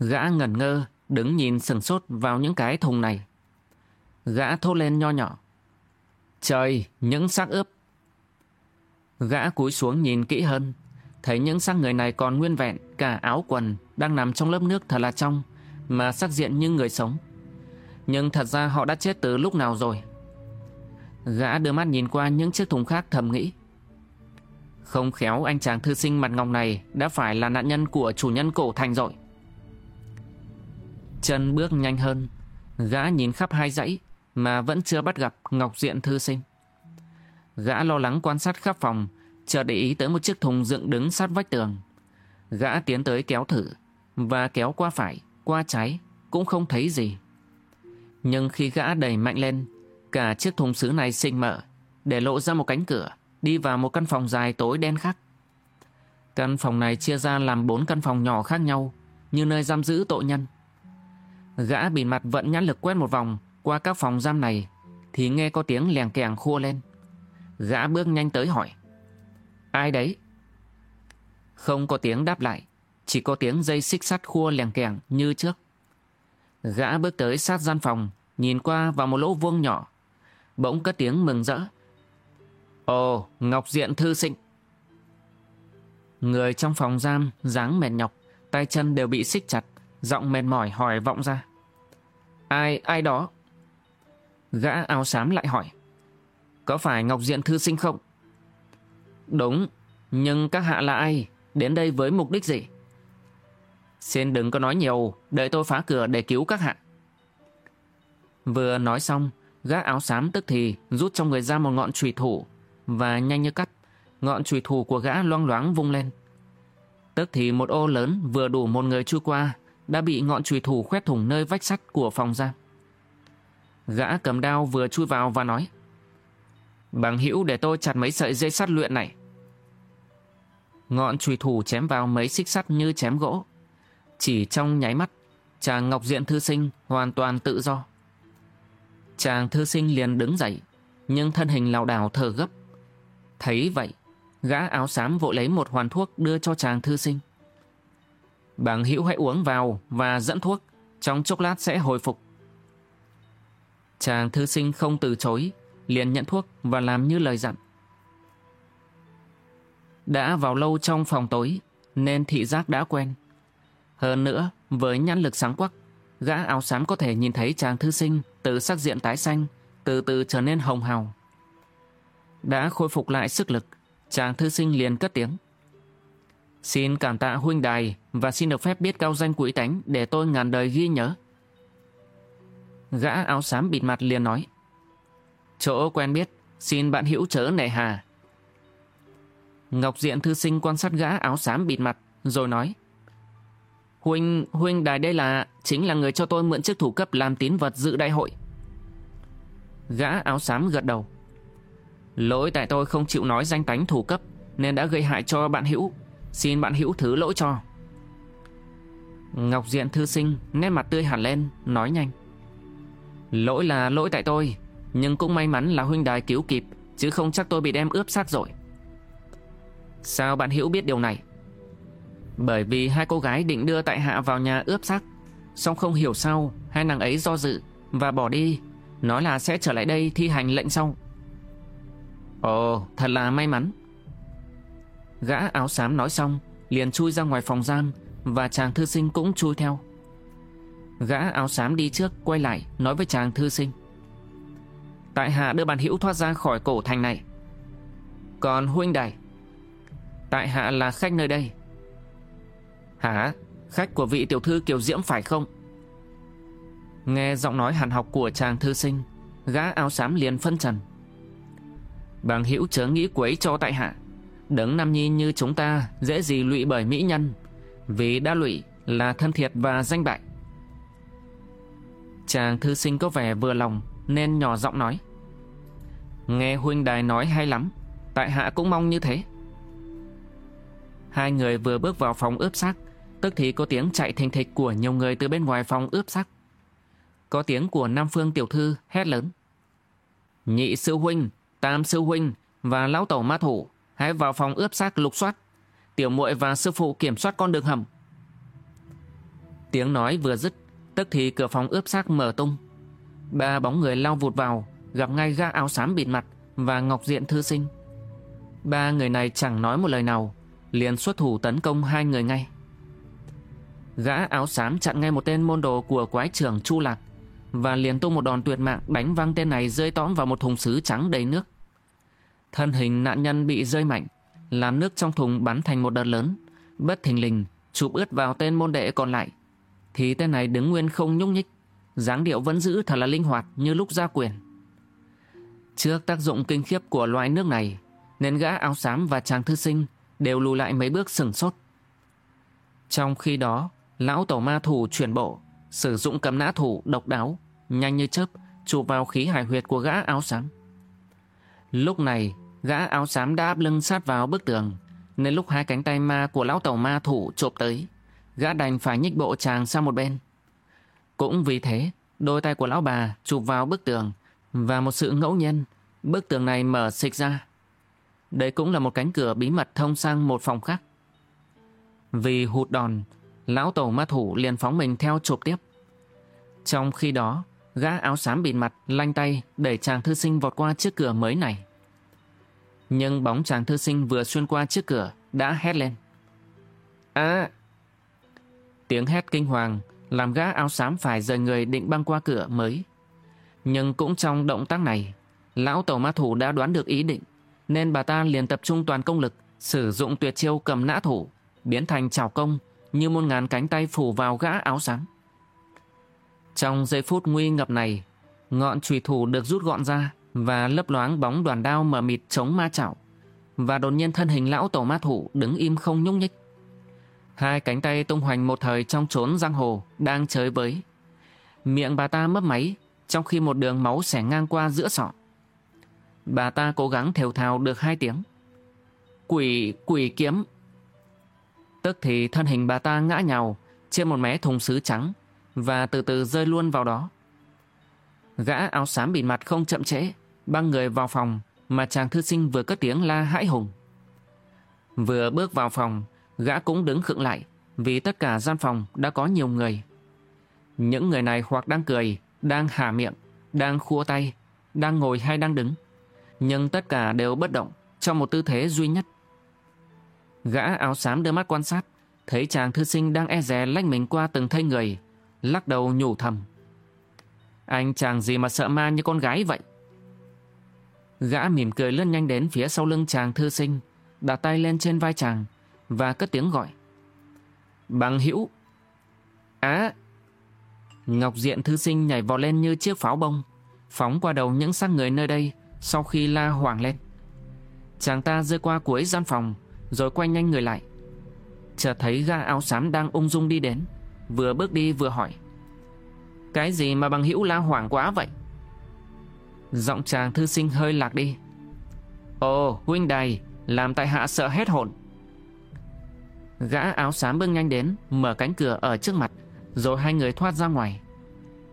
Gã ngẩn ngơ, Đứng nhìn sừng sốt vào những cái thùng này. Gã thốt lên nho nhỏ. Trời, những xác ướp. Gã cúi xuống nhìn kỹ hơn. Thấy những xác người này còn nguyên vẹn Cả áo quần đang nằm trong lớp nước thật là trong Mà sắc diện như người sống. Nhưng thật ra họ đã chết từ lúc nào rồi? Gã đưa mắt nhìn qua những chiếc thùng khác thầm nghĩ. Không khéo anh chàng thư sinh mặt ngọc này Đã phải là nạn nhân của chủ nhân cổ thành rồi. Chân bước nhanh hơn. Gã nhìn khắp hai dãy. Mà vẫn chưa bắt gặp Ngọc Diện thư sinh. Gã lo lắng quan sát khắp phòng Chờ để ý tới một chiếc thùng dựng đứng sát vách tường. Gã tiến tới kéo thử, Và kéo qua phải, Qua trái, Cũng không thấy gì. Nhưng khi gã đẩy mạnh lên, Cả chiếc thùng sứ này sinh mở, Để lộ ra một cánh cửa, Đi vào một căn phòng dài tối đen khác Căn phòng này chia ra làm bốn căn phòng nhỏ khác nhau, Như nơi giam giữ tội nhân. Gã bịt mặt vẫn nhãn lực quét một vòng qua các phòng giam này Thì nghe có tiếng lèng kèng khua lên. Gã bước nhanh tới hỏi Ai đấy? Không có tiếng đáp lại Chỉ có tiếng dây xích sắt khua lèng kèng như trước. Gã bước tới sát gian phòng Nhìn qua vào một lỗ vuông nhỏ. Bỗng cất tiếng mừng rỡ Ồ Ngọc Diện thư sinh. Người trong phòng giam dáng mệt nhọc Tay chân đều bị xích chặt Giọng mệt mỏi hỏi vọng ra Ai, ai đó? Gã áo xám lại hỏi, Có phải Ngọc Diện thư sinh không? Đúng, Nhưng các hạ là ai, Đến đây với mục đích gì? Xin đừng có nói nhiều, Đợi tôi phá cửa để cứu các hạ. Vừa nói xong, Gã áo xám tức thì rút trong người ra một ngọn trùy thủ Và nhanh như cắt, Ngọn trùy thủ của gã loang loáng vung lên. Tức thì một ô lớn vừa đủ một người chui qua, đã bị ngọn chùy thủ khoét thủng nơi vách sắt của phòng giam. Gã cầm đao vừa chui vào và nói Bằng hữu để tôi chặt mấy sợi dây sắt luyện này. Ngọn chùy thủ chém vào mấy xích sắt như chém gỗ. Chỉ trong nháy mắt, chàng Ngọc Diện Thư Sinh hoàn toàn tự do. Chàng Thư Sinh liền đứng dậy, nhưng thân hình lảo đảo thở gấp. Thấy vậy, gã áo xám vội lấy một hoàn thuốc đưa cho chàng Thư Sinh. Bằng hữu hãy uống vào và dẫn thuốc, trong chốc lát sẽ hồi phục. Chàng thư sinh không từ chối, liền nhận thuốc và làm như lời dặn. Đã vào lâu trong phòng tối, nên thị giác đã quen. Hơn nữa, với nhãn lực sáng quắc, gã áo xám có thể nhìn thấy chàng thư sinh từ sắc diện tái xanh, từ từ trở nên hồng hào. Đã khôi phục lại sức lực, chàng thư sinh liền cất tiếng. Xin cảm tạ huynh đài và xin được phép biết cao danh quỹ tánh để tôi ngàn đời ghi nhớ. Gã áo xám bịt mặt liền nói. Chỗ quen biết, xin bạn hữu chớ nệ hà. Ngọc Diện thư sinh quan sát gã áo xám bịt mặt, rồi nói. Huynh, huynh đài đây là, chính là người cho tôi mượn chiếc thủ cấp làm tín vật dự đại hội. Gã áo xám gật đầu. Lỗi tại tôi không chịu nói danh tánh thủ cấp, nên đã gây hại cho bạn hữu Xin bạn hữu thứ lỗi cho Ngọc Diện thư sinh Nét mặt tươi hẳn lên Nói nhanh Lỗi là lỗi tại tôi, Nhưng cũng may mắn là huynh đài cứu kịp, Chứ không chắc tôi bị đem ướp xác rồi. Sao bạn hữu biết điều này? Bởi vì hai cô gái định đưa tại hạ vào nhà ướp xác, Xong không hiểu sao Hai nàng ấy do dự Và bỏ đi. Nói là sẽ trở lại đây thi hành lệnh sau. Ồ, thật là may mắn. Gã áo xám nói xong, Liền chui ra ngoài phòng giam Và chàng thư sinh cũng chui theo. Gã áo xám đi trước, quay lại, Nói với chàng thư sinh. Tại hạ đưa bàn hữu thoát ra khỏi cổ thành này. Còn huynh đài, Tại hạ là khách nơi đây. Hả? Khách của vị tiểu thư Kiều Diễm phải không? Nghe giọng nói hàn học của chàng thư sinh, Gã áo xám liền phân trần. Bằng hữu chớ nghĩ quấy cho tại hạ. Đấng Nam Nhi như chúng ta Dễ gì lụy bởi mỹ nhân. Vì đã lụy là thân thiệt và danh bại. Chàng thư sinh có vẻ vừa lòng Nên nhỏ giọng nói. Nghe huynh đài nói hay lắm Tại hạ cũng mong như thế. Hai người vừa bước vào phòng ướp xác Tức thì có tiếng chạy thình thịch của nhiều người từ bên ngoài phòng ướp xác. Có tiếng của Nam Phương tiểu thư hét lớn. Nhị sư huynh, tam sư huynh và lão tổ ma thủ Hãy vào phòng ướp xác lục soát. Tiểu muội và sư phụ kiểm soát con đường hầm. Tiếng nói vừa dứt Tức thì cửa phòng ướp xác mở tung. Ba bóng người lao vụt vào, Gặp ngay gã áo xám bịt mặt Và ngọc diện thư sinh. Ba người này chẳng nói một lời nào, liền xuất thủ tấn công hai người ngay. Gã áo xám chặn ngay một tên môn đồ của quái trưởng Chu Lạc Và liền tung một đòn tuyệt mạng đánh văng tên này rơi tõm vào một thùng sứ trắng đầy nước. Thân hình nạn nhân bị rơi mạnh, Làm nước trong thùng bắn thành một đợt lớn, Bất thình lình chụp ướt vào tên môn đệ còn lại. Thì tên này đứng nguyên không nhúc nhích. Dáng điệu vẫn giữ thật là linh hoạt như lúc ra quyền. Trước tác dụng kinh khiếp của loại nước này, Nên gã áo xám và chàng thư sinh Đều lùi lại mấy bước sừng sốt. Trong khi đó, Lão tổ ma thủ chuyển bộ, Sử dụng cầm nã thủ độc đáo, Nhanh như chớp, chụp vào khí hải huyệt của gã áo xám. Lúc này, gã áo xám đã áp lưng sát vào bức tường, Nên lúc hai cánh tay ma của lão tổ ma thủ chộp tới Gã đành phải nhích bộ chàng sang một bên. Cũng vì thế, Đôi tay của lão bà chụp vào bức tường Và một sự ngẫu nhiên, Bức tường này mở xịch ra. Đây cũng là một cánh cửa bí mật thông sang một phòng khác. Vì hụt đòn, Lão tổ ma thủ liền phóng mình theo chụp tiếp. Trong khi đó, Gã áo xám bịt mặt lanh tay Đẩy chàng thư sinh vọt qua chiếc cửa mới này. Nhưng bóng chàng thư sinh vừa xuyên qua chiếc cửa Đã hét lên. À Tiếng hét kinh hoàng, Làm gã áo xám phải rời người định băng qua cửa mới. Nhưng cũng trong động tác này, Lão tổ ma thủ đã đoán được ý định, Nên bà ta liền tập trung toàn công lực, Sử dụng tuyệt chiêu cầm nã thủ, Biến thành trào công Như muôn ngàn cánh tay phủ vào gã áo xám. Trong giây phút nguy ngập này, Ngọn trùy thủ được rút gọn ra Và lấp loáng bóng đoàn đao mở mịt chống ma chảo, Và đột nhiên thân hình lão tổ ma thủ Đứng im không nhúc nhích. Hai cánh tay tung hoành một thời trong trốn giang hồ Đang chơi với. Miệng bà ta mấp máy Trong khi một đường máu xẻ ngang qua giữa sọ. Bà ta cố gắng thều thào được hai tiếng. Quỷ, quỷ kiếm. Tức thì thân hình bà ta ngã nhào Trên một mé thùng sứ trắng Và từ từ rơi luôn vào đó. Gã áo xám bịt mặt không chậm trễ Băng người vào phòng Mà chàng thư sinh vừa cất tiếng la hãi hùng. Vừa bước vào phòng Gã cũng đứng khựng lại, Vì tất cả gian phòng đã có nhiều người. Những người này hoặc đang cười, Đang hả miệng, Đang khua tay, Đang ngồi hay đang đứng. Nhưng tất cả đều bất động Trong một tư thế duy nhất. Gã áo xám đưa mắt quan sát, Thấy chàng thư sinh đang e rè lách mình qua từng thây người, Lắc đầu nhủ thầm. Anh chàng gì mà sợ ma như con gái vậy? Gã mỉm cười lướt nhanh đến phía sau lưng chàng thư sinh, Đặt tay lên trên vai chàng. Và cất tiếng gọi. Bằng hữu, Á, Ngọc diện thư sinh nhảy vọt lên như chiếc pháo bông, Phóng qua đầu những xác người nơi đây Sau khi la hoảng lên. Chàng ta rơi qua cuối gian phòng, Rồi quay nhanh người lại. Chợt thấy ga áo xám đang ung dung đi đến, Vừa bước đi vừa hỏi, Cái gì mà bằng hữu la hoảng quá vậy? Giọng chàng thư sinh hơi lạc đi, Ồ, huynh đài, Làm tại hạ sợ hết hồn. Gã áo xám bước nhanh đến, Mở cánh cửa ở trước mặt, Rồi hai người thoát ra ngoài.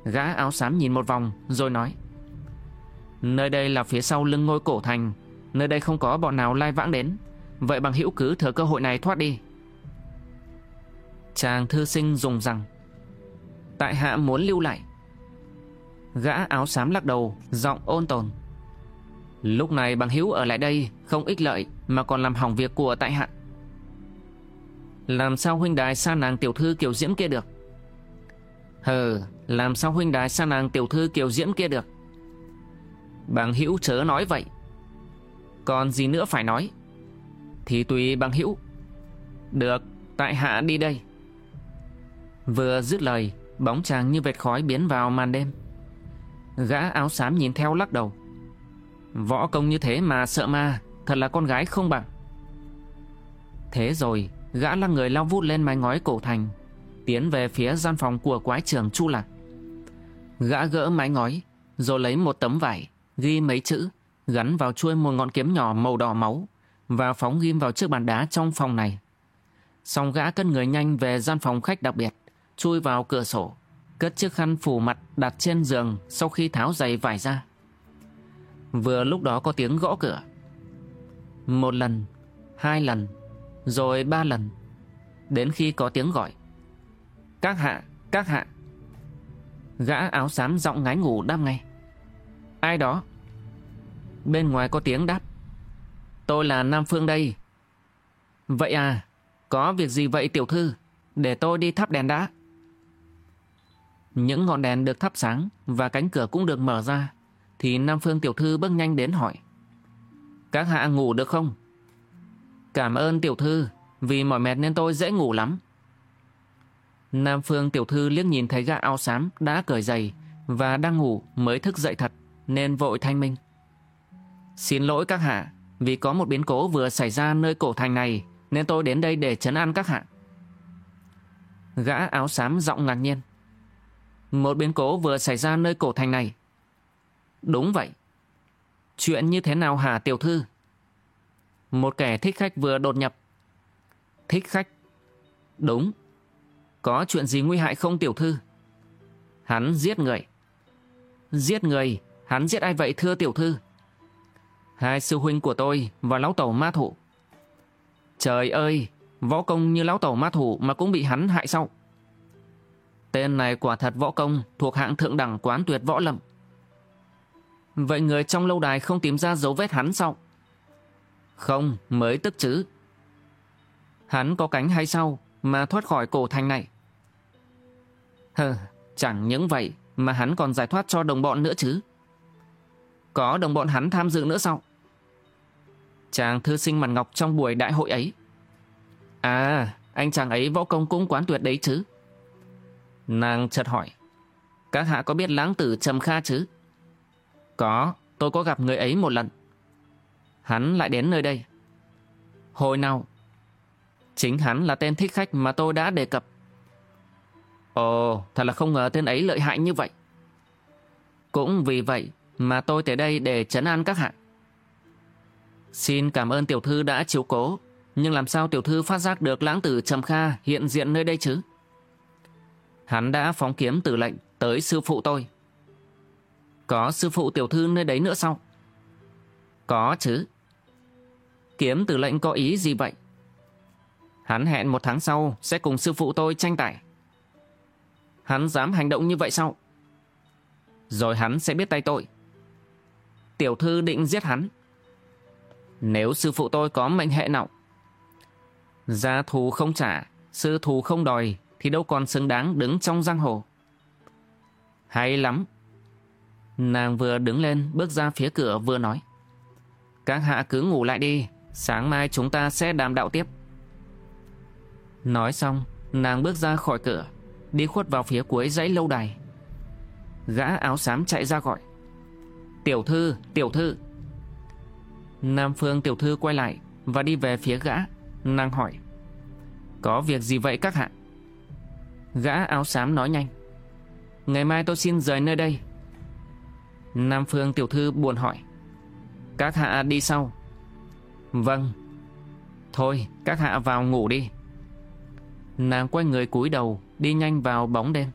Gã áo xám nhìn một vòng, Rồi nói, Nơi đây là phía sau lưng ngôi cổ thành, Nơi đây không có bọn nào lai vãng đến. Vậy bằng hữu cứ thừa cơ hội này thoát đi. Chàng thư sinh dùng rằng, Tại hạ muốn lưu lại. Gã áo xám lắc đầu, Giọng ôn tồn, Lúc này bằng hữu ở lại đây Không ích lợi mà còn làm hỏng việc của tại hạ. Làm sao huynh đài xa nàng tiểu thư kiểu diễm kia được? Hờ, Làm sao huynh đài xa nàng tiểu thư kiểu diễm kia được? Bằng hữu chớ nói vậy. Còn gì nữa phải nói? Thì tùy bằng hữu. Được, Tại hạ đi đây. Vừa dứt lời, Bóng chàng như vệt khói biến vào màn đêm. Gã áo xám nhìn theo lắc đầu. Võ công như thế mà sợ ma, Thật là con gái không bằng. Thế rồi Gã lăng người lao vút lên mái ngói cổ thành, Tiến về phía gian phòng của quái trưởng Chu Lạc. Gã gỡ mái ngói, Rồi lấy một tấm vải, Ghi mấy chữ, Gắn vào chuôi một ngọn kiếm nhỏ màu đỏ máu, Và phóng ghim vào chiếc bàn đá trong phòng này. Xong gã cất người nhanh về gian phòng khách đặc biệt, Chui vào cửa sổ, Cất chiếc khăn phủ mặt đặt trên giường Sau khi tháo giày vải ra. Vừa lúc đó có tiếng gõ cửa. Một lần, Hai lần rồi ba lần Đến khi có tiếng gọi. Các hạ, các hạ. Gã áo xám giọng ngái ngủ đáp ngay. Ai đó? Bên ngoài có tiếng đáp. Tôi là Nam Phương đây. Vậy à Có việc gì vậy tiểu thư? Để tôi đi thắp đèn đã. Những ngọn đèn được thắp sáng Và cánh cửa cũng được mở ra Thì Nam Phương tiểu thư bước nhanh đến hỏi. Các hạ ngủ được không? Cảm ơn tiểu thư Vì mỏi mệt nên tôi dễ ngủ lắm Nam Phương tiểu thư liếc nhìn thấy gã áo xám đã cởi giày và đang ngủ mới thức dậy thật nên vội thanh minh. Xin lỗi các hạ, vì có một biến cố vừa xảy ra nơi cổ thành này nên tôi đến đây để chấn an các hạ. Gã áo xám giọng ngạc nhiên. Một biến cố vừa xảy ra nơi cổ thành này. Đúng vậy. Chuyện như thế nào hả tiểu thư? Một kẻ thích khách vừa đột nhập. Thích khách? Đúng. Có chuyện gì nguy hại không tiểu thư? Hắn giết người. Giết người? Hắn giết ai vậy thưa tiểu thư? Hai sư huynh của tôi và lão tẩu ma thủ. Trời ơi, võ công như lão tẩu ma thủ mà cũng bị hắn hại sao? Tên này quả thật võ công thuộc hạng thượng đẳng quán tuyệt võ lâm. Vậy người trong lâu đài không tìm ra dấu vết hắn sao? Không, mới tức chứ. Hắn có cánh hay sao mà thoát khỏi cổ thành này? Hờ, chẳng những vậy mà hắn còn giải thoát cho đồng bọn nữa chứ. Có đồng bọn hắn tham dự nữa sao? Chàng thư sinh mặt ngọc trong buổi đại hội ấy. À, anh chàng ấy võ công cũng quán tuyệt đấy chứ. Nàng chợt hỏi. Các hạ có biết lãng tử Trầm Kha chứ? Có, tôi có gặp người ấy một lần. Hắn lại đến nơi đây. Hồi nào? Chính hắn là tên thích khách mà tôi đã đề cập. Ồ, thật là không ngờ tên ấy lợi hại như vậy. Cũng vì vậy mà tôi tới đây để trấn an các hạ. Xin cảm ơn tiểu thư đã chiếu cố, nhưng làm sao tiểu thư phát giác được lãng tử Trầm Kha hiện diện nơi đây chứ? Hắn đã phóng kiếm tử lệnh tới sư phụ tôi. Có sư phụ tiểu thư nơi đấy nữa sao? Có chứ. Kiếm tử lệnh có ý gì vậy? Hắn hẹn một tháng sau sẽ cùng sư phụ tôi tranh tài. Hắn dám hành động như vậy sao? Rồi hắn sẽ biết tay tội. Tiểu thư định giết hắn. Nếu sư phụ tôi có mệnh hệ nào? gia thù không trả, sư thù không đòi, thì đâu còn xứng đáng đứng trong giang hồ. Hay lắm. Nàng vừa đứng lên bước ra phía cửa vừa nói. Các hạ cứ ngủ lại đi, sáng mai chúng ta sẽ đàm đạo tiếp. Nói xong, nàng bước ra khỏi cửa, đi khuất vào phía cuối dãy lâu đài. Gã áo xám chạy ra gọi. Tiểu thư, tiểu thư. Nam Phương tiểu thư quay lại và đi về phía gã, nàng hỏi. Có việc gì vậy các hạ? Gã áo xám nói nhanh. Ngày mai tôi xin rời nơi đây. Nam Phương tiểu thư buồn hỏi. Các hạ đi sau. Vâng. Thôi, các hạ vào ngủ đi. Nàng quay người cúi đầu, đi nhanh vào bóng đêm.